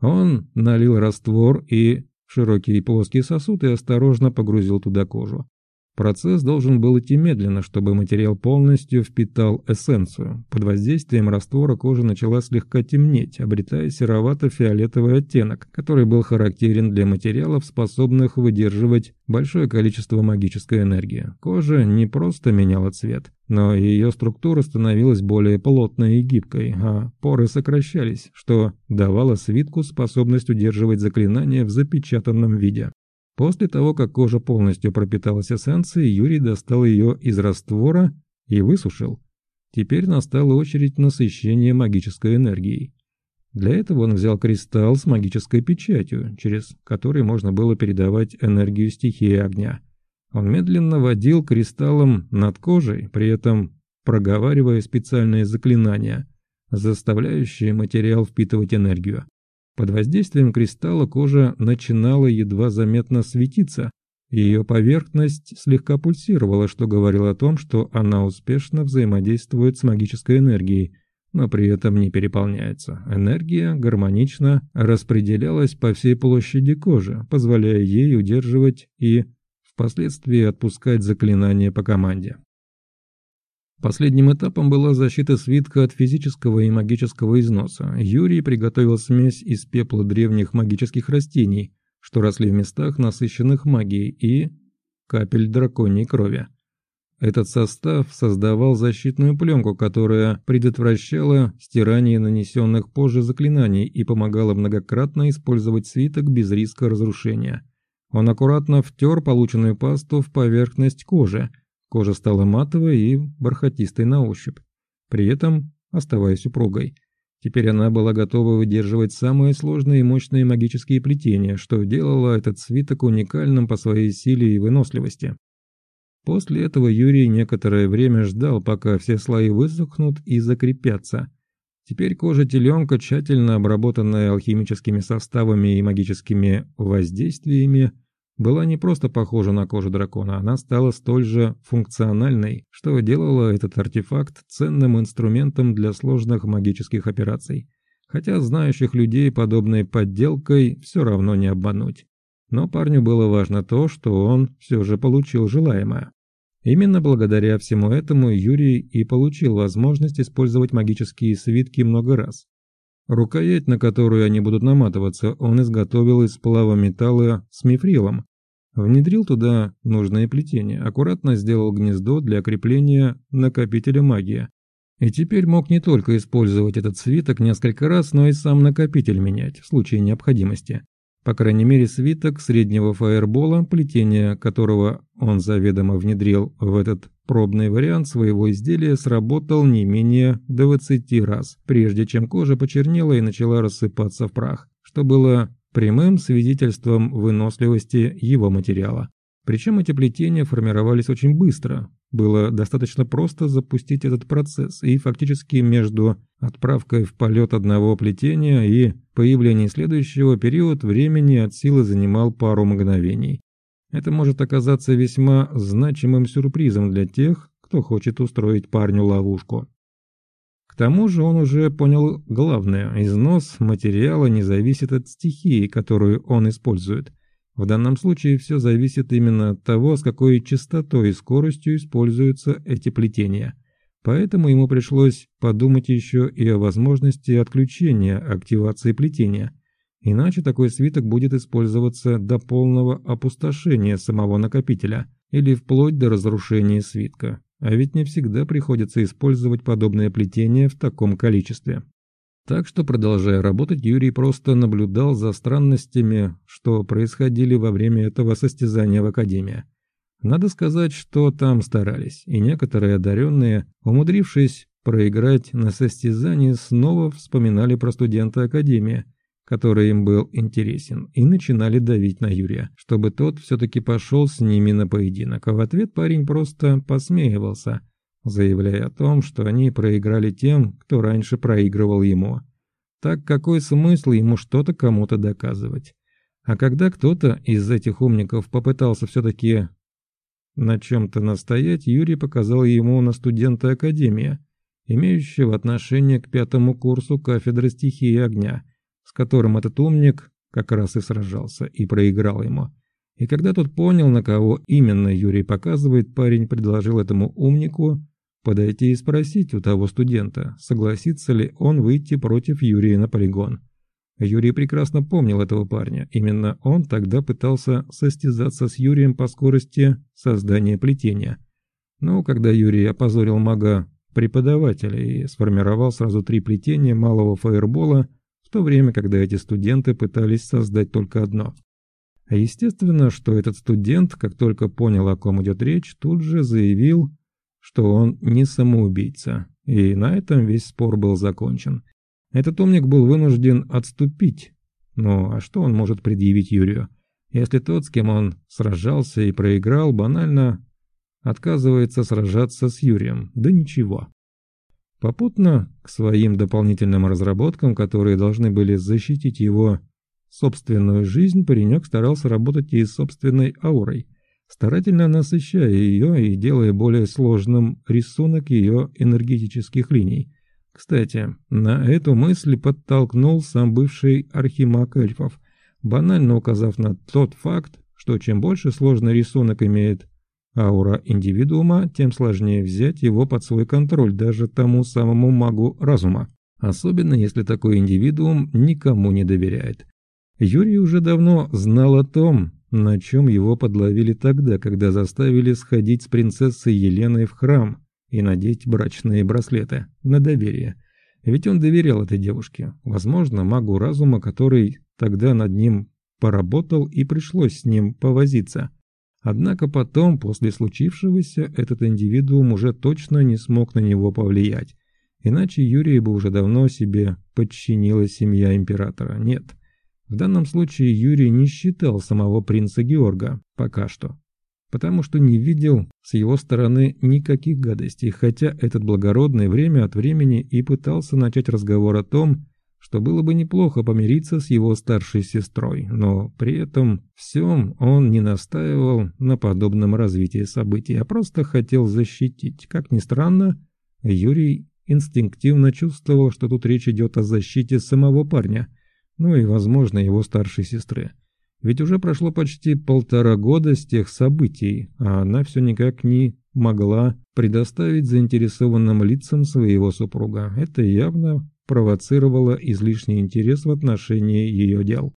Он налил раствор и в широкий плоский сосуд и осторожно погрузил туда кожу. Процесс должен был идти медленно, чтобы материал полностью впитал эссенцию. Под воздействием раствора кожа начала слегка темнеть, обретая серовато-фиолетовый оттенок, который был характерен для материалов, способных выдерживать большое количество магической энергии. Кожа не просто меняла цвет, но ее структура становилась более плотной и гибкой, а поры сокращались, что давало свитку способность удерживать заклинания в запечатанном виде. После того, как кожа полностью пропиталась эссенцией, Юрий достал ее из раствора и высушил. Теперь настала очередь насыщения магической энергией. Для этого он взял кристалл с магической печатью, через который можно было передавать энергию стихии огня. Он медленно водил кристаллом над кожей, при этом проговаривая специальные заклинания, заставляющие материал впитывать энергию. Под воздействием кристалла кожа начинала едва заметно светиться, и ее поверхность слегка пульсировала, что говорило о том, что она успешно взаимодействует с магической энергией, но при этом не переполняется. Энергия гармонично распределялась по всей площади кожи, позволяя ей удерживать и впоследствии отпускать заклинания по команде. Последним этапом была защита свитка от физического и магического износа. Юрий приготовил смесь из пепла древних магических растений, что росли в местах, насыщенных магией, и капель драконьей крови. Этот состав создавал защитную пленку, которая предотвращала стирание нанесенных позже заклинаний и помогала многократно использовать свиток без риска разрушения. Он аккуратно втер полученную пасту в поверхность кожи. Кожа стала матовой и бархатистой на ощупь, при этом оставаясь упругой. Теперь она была готова выдерживать самые сложные и мощные магические плетения, что делало этот свиток уникальным по своей силе и выносливости. После этого Юрий некоторое время ждал, пока все слои высохнут и закрепятся. Теперь кожа теленка, тщательно обработанная алхимическими составами и магическими воздействиями, была не просто похожа на кожу дракона, она стала столь же функциональной, что делало этот артефакт ценным инструментом для сложных магических операций. Хотя знающих людей подобной подделкой все равно не обмануть. Но парню было важно то, что он все же получил желаемое. Именно благодаря всему этому Юрий и получил возможность использовать магические свитки много раз. Рукоять, на которую они будут наматываться, он изготовил из сплава металла с мифрилом. Внедрил туда нужное плетение, аккуратно сделал гнездо для крепления накопителя магии. И теперь мог не только использовать этот свиток несколько раз, но и сам накопитель менять в случае необходимости. По крайней мере, свиток среднего фаербола, плетение которого он заведомо внедрил в этот пробный вариант своего изделия, сработал не менее 20 раз, прежде чем кожа почернела и начала рассыпаться в прах, что было прямым свидетельством выносливости его материала. Причем эти плетения формировались очень быстро, было достаточно просто запустить этот процесс, и фактически между отправкой в полет одного плетения и появлением следующего период времени от силы занимал пару мгновений. Это может оказаться весьма значимым сюрпризом для тех, кто хочет устроить парню ловушку. Тому же он уже понял главное – износ материала не зависит от стихии, которую он использует – в данном случае все зависит именно от того, с какой частотой и скоростью используются эти плетения. Поэтому ему пришлось подумать еще и о возможности отключения активации плетения. Иначе такой свиток будет использоваться до полного опустошения самого накопителя или вплоть до разрушения свитка. А ведь не всегда приходится использовать подобное плетение в таком количестве. Так что, продолжая работать, Юрий просто наблюдал за странностями, что происходили во время этого состязания в Академии. Надо сказать, что там старались, и некоторые одаренные, умудрившись проиграть на состязании, снова вспоминали про студента Академии, который им был интересен, и начинали давить на Юрия, чтобы тот все-таки пошел с ними на поединок, а в ответ парень просто посмеивался – заявляя о том, что они проиграли тем, кто раньше проигрывал ему. Так какой смысл ему что-то кому-то доказывать? А когда кто-то из этих умников попытался все-таки на чем-то настоять, Юрий показал ему на студента Академии, имеющего отношение к пятому курсу кафедры стихии огня, которым этот умник как раз и сражался и проиграл ему. И когда тот понял, на кого именно Юрий показывает, парень предложил этому умнику подойти и спросить у того студента, согласится ли он выйти против Юрия на полигон. Юрий прекрасно помнил этого парня. Именно он тогда пытался состязаться с Юрием по скорости создания плетения. Но когда Юрий опозорил мага преподавателя и сформировал сразу три плетения малого фаербола, в то время, когда эти студенты пытались создать только одно. А естественно, что этот студент, как только понял, о ком идет речь, тут же заявил, что он не самоубийца, и на этом весь спор был закончен. Этот умник был вынужден отступить. Ну а что он может предъявить Юрию, если тот, с кем он сражался и проиграл, банально отказывается сражаться с Юрием? Да ничего. Попутно к своим дополнительным разработкам, которые должны были защитить его собственную жизнь, паренек старался работать и с собственной аурой – старательно насыщая ее и делая более сложным рисунок ее энергетических линий. Кстати, на эту мысль подтолкнул сам бывший архимаг эльфов, банально указав на тот факт, что чем больше сложный рисунок имеет аура индивидуума, тем сложнее взять его под свой контроль даже тому самому магу разума. Особенно если такой индивидуум никому не доверяет. Юрий уже давно знал о том, на чем его подловили тогда, когда заставили сходить с принцессой Еленой в храм и надеть брачные браслеты на доверие. Ведь он доверял этой девушке, возможно, магу разума, который тогда над ним поработал и пришлось с ним повозиться. Однако потом, после случившегося, этот индивидуум уже точно не смог на него повлиять. Иначе Юрий бы уже давно себе подчинила семья императора. Нет. В данном случае Юрий не считал самого принца Георга пока что. Потому что не видел с его стороны никаких гадостей, хотя этот благородный время от времени и пытался начать разговор о том, что было бы неплохо помириться с его старшей сестрой, но при этом всем он не настаивал на подобном развитии событий, а просто хотел защитить. Как ни странно, Юрий инстинктивно чувствовал, что тут речь идет о защите самого парня, ну и, возможно, его старшей сестры. Ведь уже прошло почти полтора года с тех событий, а она все никак не могла предоставить заинтересованным лицам своего супруга. Это явно провоцировало излишний интерес в отношении ее дел.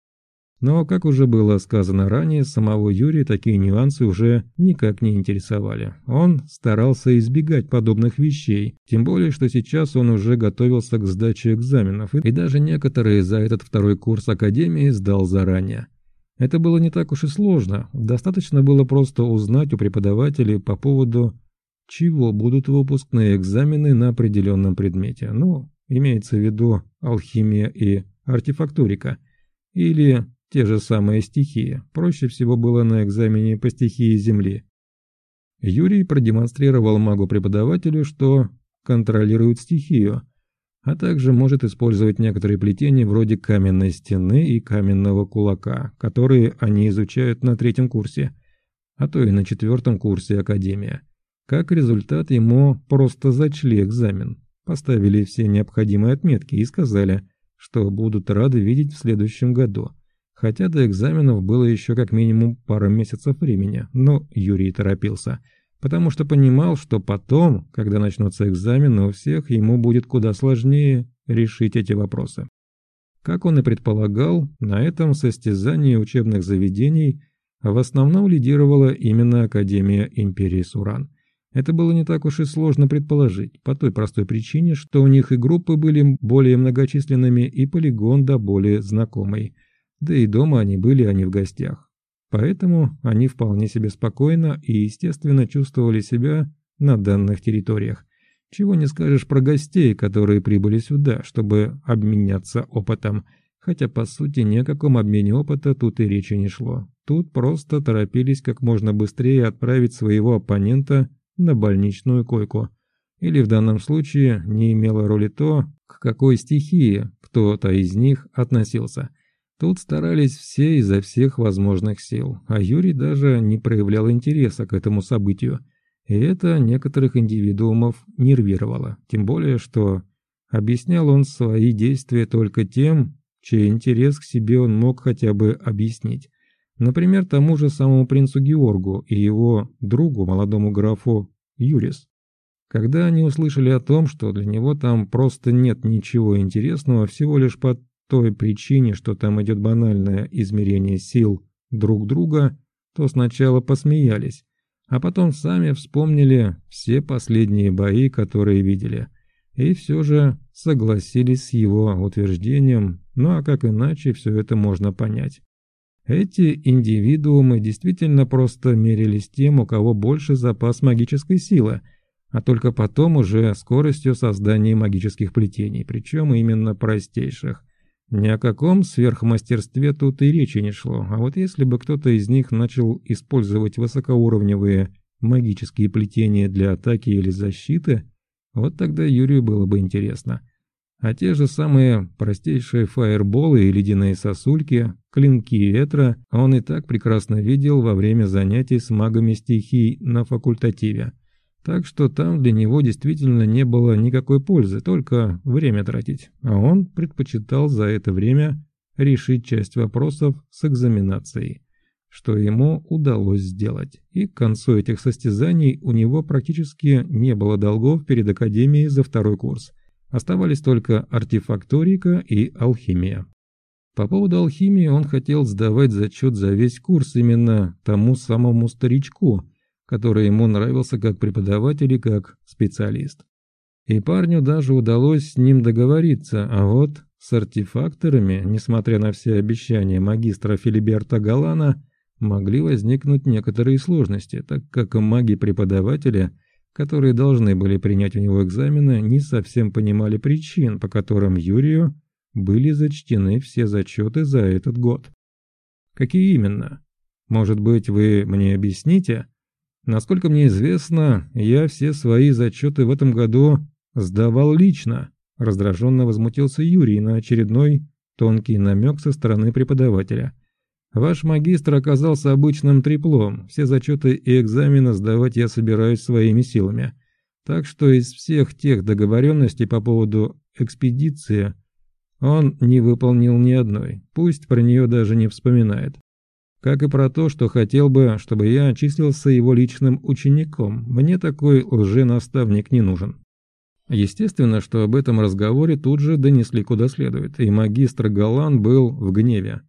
Но, как уже было сказано ранее, самого Юрия такие нюансы уже никак не интересовали. Он старался избегать подобных вещей, тем более, что сейчас он уже готовился к сдаче экзаменов, и даже некоторые за этот второй курс Академии сдал заранее. Это было не так уж и сложно, достаточно было просто узнать у преподавателей по поводу, чего будут выпускные экзамены на определенном предмете. Ну, имеется в виду алхимия и артефактурика, или те же самые стихии. Проще всего было на экзамене по стихии Земли. Юрий продемонстрировал магу-преподавателю, что контролирует стихию, а также может использовать некоторые плетения вроде каменной стены и каменного кулака, которые они изучают на третьем курсе, а то и на четвертом курсе Академия. Как результат, ему просто зачли экзамен, поставили все необходимые отметки и сказали, что будут рады видеть в следующем году – Хотя до экзаменов было еще как минимум пара месяцев времени, но Юрий торопился, потому что понимал, что потом, когда начнутся экзамены, у всех ему будет куда сложнее решить эти вопросы. Как он и предполагал, на этом состязании учебных заведений в основном лидировала именно Академия Империи Суран. Это было не так уж и сложно предположить, по той простой причине, что у них и группы были более многочисленными, и полигон да более знакомый – да и дома они были, а не в гостях. Поэтому они вполне себе спокойно и естественно чувствовали себя на данных территориях. Чего не скажешь про гостей, которые прибыли сюда, чтобы обменяться опытом. Хотя, по сути, ни о каком обмене опыта тут и речи не шло. Тут просто торопились как можно быстрее отправить своего оппонента на больничную койку. Или в данном случае не имело роли то, к какой стихии кто-то из них относился – Тут старались все изо всех возможных сил, а Юрий даже не проявлял интереса к этому событию. И это некоторых индивидуумов нервировало, тем более, что объяснял он свои действия только тем, чей интерес к себе он мог хотя бы объяснить. Например, тому же самому принцу Георгу и его другу, молодому графу Юрис. Когда они услышали о том, что для него там просто нет ничего интересного, всего лишь под той причине, что там идет банальное измерение сил друг друга, то сначала посмеялись, а потом сами вспомнили все последние бои, которые видели, и все же согласились с его утверждением, ну а как иначе все это можно понять. Эти индивидуумы действительно просто мерились тем, у кого больше запас магической силы, а только потом уже скоростью создания магических плетений, причем именно простейших. Ни о каком сверхмастерстве тут и речи не шло, а вот если бы кто-то из них начал использовать высокоуровневые магические плетения для атаки или защиты, вот тогда Юрию было бы интересно. А те же самые простейшие фаерболы и ледяные сосульки, клинки ветра он и так прекрасно видел во время занятий с магами стихий на факультативе. Так что там для него действительно не было никакой пользы, только время тратить. А он предпочитал за это время решить часть вопросов с экзаменацией, что ему удалось сделать. И к концу этих состязаний у него практически не было долгов перед Академией за второй курс. Оставались только артефакторика и алхимия. По поводу алхимии он хотел сдавать зачет за весь курс именно тому самому старичку – который ему нравился как преподаватель и как специалист. И парню даже удалось с ним договориться, а вот с артефакторами, несмотря на все обещания магистра Филиберта Галана, могли возникнуть некоторые сложности, так как маги-преподавателя, которые должны были принять у него экзамены, не совсем понимали причин, по которым Юрию были зачтены все зачеты за этот год. Какие именно? Может быть, вы мне объясните? Насколько мне известно, я все свои зачеты в этом году сдавал лично. Раздраженно возмутился Юрий на очередной тонкий намек со стороны преподавателя. Ваш магистр оказался обычным треплом, все зачеты и экзамены сдавать я собираюсь своими силами. Так что из всех тех договоренностей по поводу экспедиции он не выполнил ни одной, пусть про нее даже не вспоминает. Как и про то, что хотел бы, чтобы я числился его личным учеником. Мне такой лженаставник не нужен. Естественно, что об этом разговоре тут же донесли куда следует, и магистр Галан был в гневе.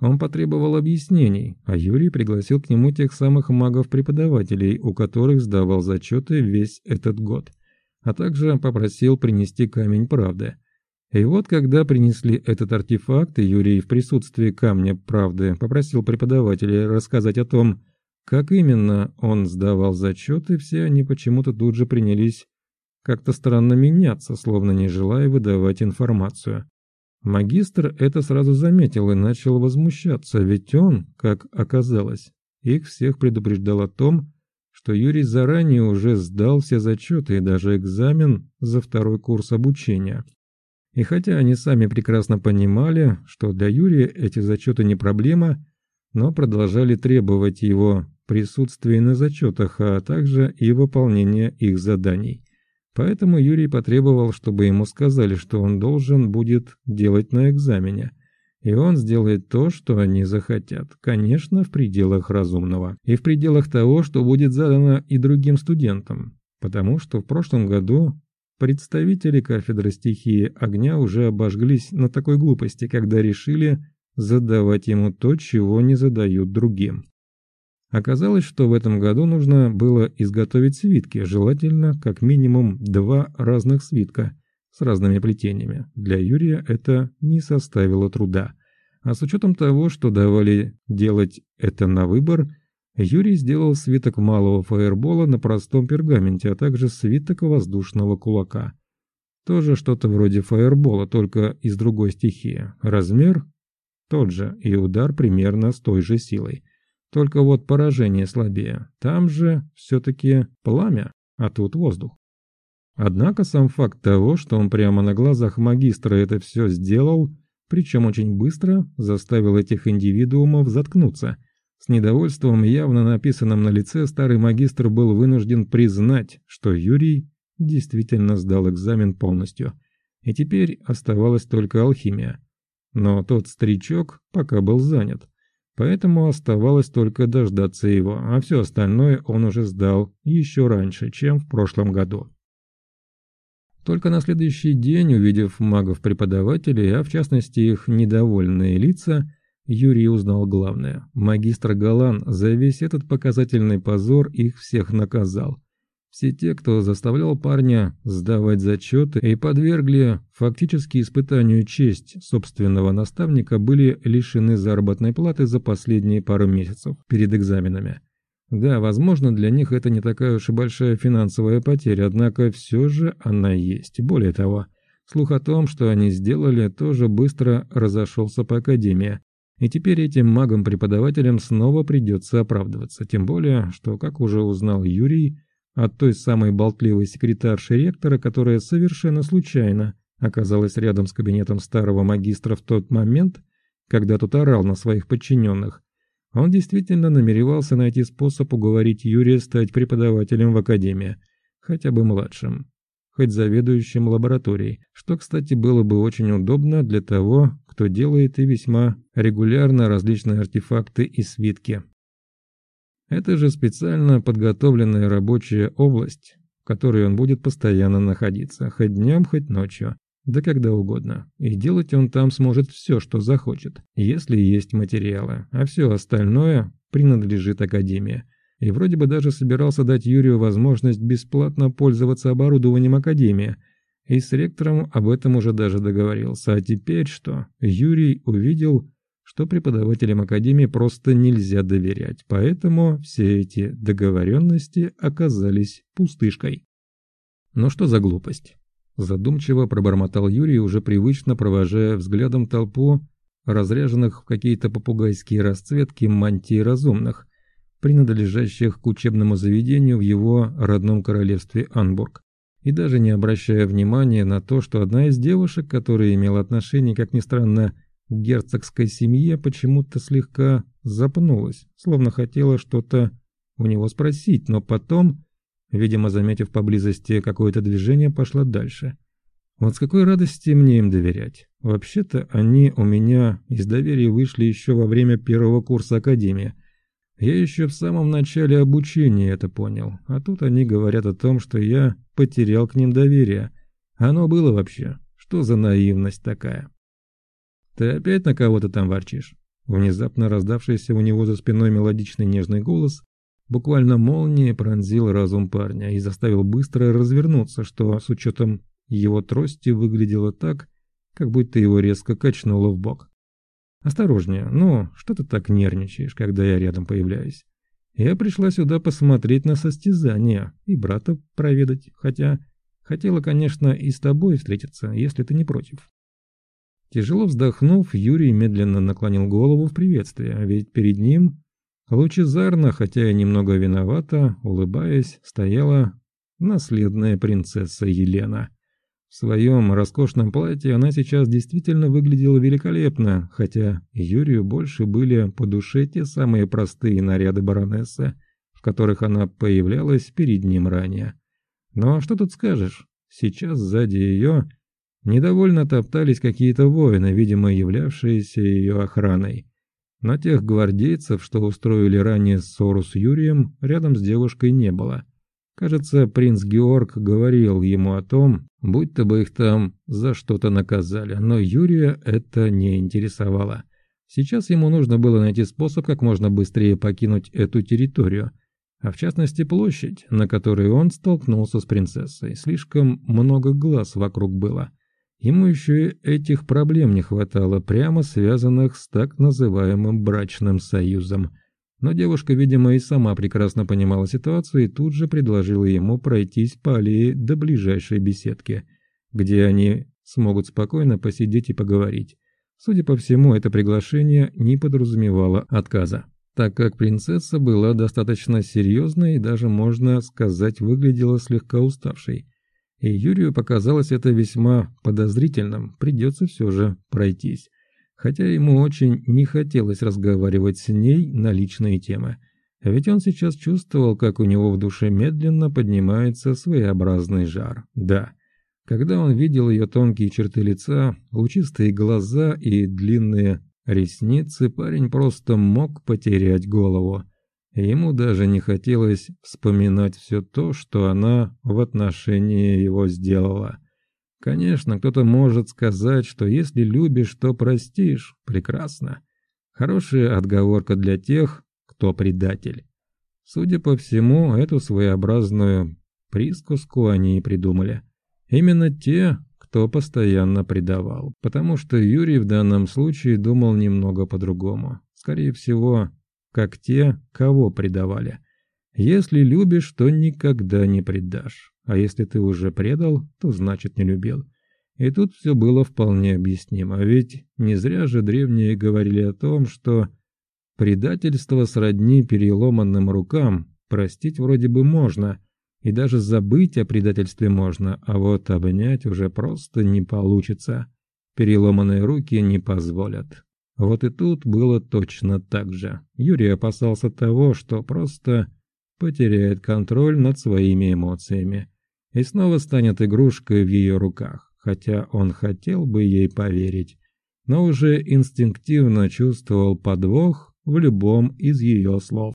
Он потребовал объяснений, а Юрий пригласил к нему тех самых магов-преподавателей, у которых сдавал зачеты весь этот год, а также попросил принести камень правды. И вот когда принесли этот артефакт, Юрий в присутствии камня правды попросил преподавателя рассказать о том, как именно он сдавал зачеты, все они почему-то тут же принялись как-то странно меняться, словно не желая выдавать информацию. Магистр это сразу заметил и начал возмущаться, ведь он, как оказалось, их всех предупреждал о том, что Юрий заранее уже сдал все зачеты и даже экзамен за второй курс обучения. И хотя они сами прекрасно понимали, что для Юрия эти зачеты не проблема, но продолжали требовать его присутствия на зачетах, а также и выполнения их заданий. Поэтому Юрий потребовал, чтобы ему сказали, что он должен будет делать на экзамене. И он сделает то, что они захотят. Конечно, в пределах разумного. И в пределах того, что будет задано и другим студентам. Потому что в прошлом году представители кафедры стихии огня уже обожглись на такой глупости, когда решили задавать ему то, чего не задают другим. Оказалось, что в этом году нужно было изготовить свитки, желательно как минимум два разных свитка с разными плетениями. Для Юрия это не составило труда. А с учетом того, что давали делать это на выбор, Юрий сделал свиток малого фаербола на простом пергаменте, а также свиток воздушного кулака. Тоже что-то вроде фаербола, только из другой стихии. Размер тот же и удар примерно с той же силой. Только вот поражение слабее. Там же все-таки пламя, а тут воздух. Однако сам факт того, что он прямо на глазах магистра это все сделал, причем очень быстро, заставил этих индивидуумов заткнуться. С недовольством, явно написанным на лице, старый магистр был вынужден признать, что Юрий действительно сдал экзамен полностью. И теперь оставалась только алхимия. Но тот старичок пока был занят. Поэтому оставалось только дождаться его, а все остальное он уже сдал еще раньше, чем в прошлом году. Только на следующий день, увидев магов-преподавателей, а в частности их недовольные лица, Юрий узнал главное. Магистр Галан за весь этот показательный позор их всех наказал. Все те, кто заставлял парня сдавать зачеты и подвергли фактически испытанию честь собственного наставника, были лишены заработной платы за последние пару месяцев перед экзаменами. Да, возможно, для них это не такая уж и большая финансовая потеря, однако все же она есть. Более того, слух о том, что они сделали, тоже быстро разошелся по академии. И теперь этим магам-преподавателям снова придется оправдываться, тем более, что, как уже узнал Юрий, от той самой болтливой секретарши ректора, которая совершенно случайно оказалась рядом с кабинетом старого магистра в тот момент, когда тот орал на своих подчиненных. Он действительно намеревался найти способ уговорить Юрия стать преподавателем в академии, хотя бы младшим, хоть заведующим лабораторией, что, кстати, было бы очень удобно для того, кто делает и весьма регулярно различные артефакты и свитки. Это же специально подготовленная рабочая область, в которой он будет постоянно находиться, хоть днем, хоть ночью, да когда угодно. И делать он там сможет все, что захочет, если есть материалы, а все остальное принадлежит Академии. и вроде бы даже собирался дать Юрию возможность бесплатно пользоваться оборудованием Академии, и с ректором об этом уже даже договорился. А теперь что? Юрий увидел, что преподавателям Академии просто нельзя доверять, поэтому все эти договоренности оказались пустышкой. Ну что за глупость? Задумчиво пробормотал Юрий, уже привычно провожая взглядом толпу разряженных в какие-то попугайские расцветки мантии разумных, принадлежащих к учебному заведению в его родном королевстве Анбург, и даже не обращая внимания на то, что одна из девушек, которая имела отношение, как ни странно, герцогской семье, почему-то слегка запнулась, словно хотела что-то у него спросить, но потом, видимо, заметив поблизости какое-то движение, пошла дальше. Вот с какой радости мне им доверять. Вообще-то они у меня из доверия вышли еще во время первого курса Академии – я еще в самом начале обучения это понял, а тут они говорят о том, что я потерял к ним доверие. Оно было вообще. Что за наивность такая? Ты опять на кого-то там ворчишь? Внезапно раздавшийся у него за спиной мелодичный нежный голос буквально молнией пронзил разум парня и заставил быстро развернуться, что с учетом его трости выглядело так, как будто его резко качнуло в бок. «Осторожнее, ну, что ты так нервничаешь, когда я рядом появляюсь? Я пришла сюда посмотреть на состязание и брата проведать, хотя хотела, конечно, и с тобой встретиться, если ты не против». Тяжело вздохнув, Юрий медленно наклонил голову в приветствие, ведь перед ним, лучезарно, хотя и немного виновата, улыбаясь, стояла наследная принцесса Елена. В своем роскошном платье она сейчас действительно выглядела великолепно, хотя Юрию больше были по душе те самые простые наряды баронессы, в которых она появлялась перед ним ранее. Но что тут скажешь, сейчас сзади ее недовольно топтались какие-то воины, видимо, являвшиеся ее охраной. Но тех гвардейцев, что устроили ранее ссору с Юрием, рядом с девушкой не было. Кажется, принц Георг говорил ему о том, будь-то бы их там за что-то наказали, но Юрия это не интересовало. Сейчас ему нужно было найти способ как можно быстрее покинуть эту территорию, а в частности площадь, на которой он столкнулся с принцессой. Слишком много глаз вокруг было. Ему еще и этих проблем не хватало, прямо связанных с так называемым брачным союзом – но девушка, видимо, и сама прекрасно понимала ситуацию и тут же предложила ему пройтись по аллее до ближайшей беседки, где они смогут спокойно посидеть и поговорить. Судя по всему, это приглашение не подразумевало отказа, так как принцесса была достаточно серьезной и даже, можно сказать, выглядела слегка уставшей. И Юрию показалось это весьма подозрительным, придется все же пройтись хотя ему очень не хотелось разговаривать с ней на личные темы. Ведь он сейчас чувствовал, как у него в душе медленно поднимается своеобразный жар. Да, когда он видел ее тонкие черты лица, лучистые глаза и длинные ресницы, парень просто мог потерять голову. Ему даже не хотелось вспоминать все то, что она в отношении его сделала. Конечно, кто-то может сказать, что если любишь, то простишь. Прекрасно. Хорошая отговорка для тех, кто предатель. Судя по всему, эту своеобразную присказку они и придумали. Именно те, кто постоянно предавал. Потому что Юрий в данном случае думал немного по-другому. Скорее всего, как те, кого предавали. Если любишь, то никогда не предашь. А если ты уже предал, то значит не любил. И тут все было вполне объяснимо, ведь не зря же древние говорили о том, что предательство сродни переломанным рукам, простить вроде бы можно, и даже забыть о предательстве можно, а вот обнять уже просто не получится. Переломанные руки не позволят. Вот и тут было точно так же. Юрий опасался того, что просто потеряет контроль над своими эмоциями и снова станет игрушкой в ее руках, хотя он хотел бы ей поверить, но уже инстинктивно чувствовал подвох в любом из ее слов.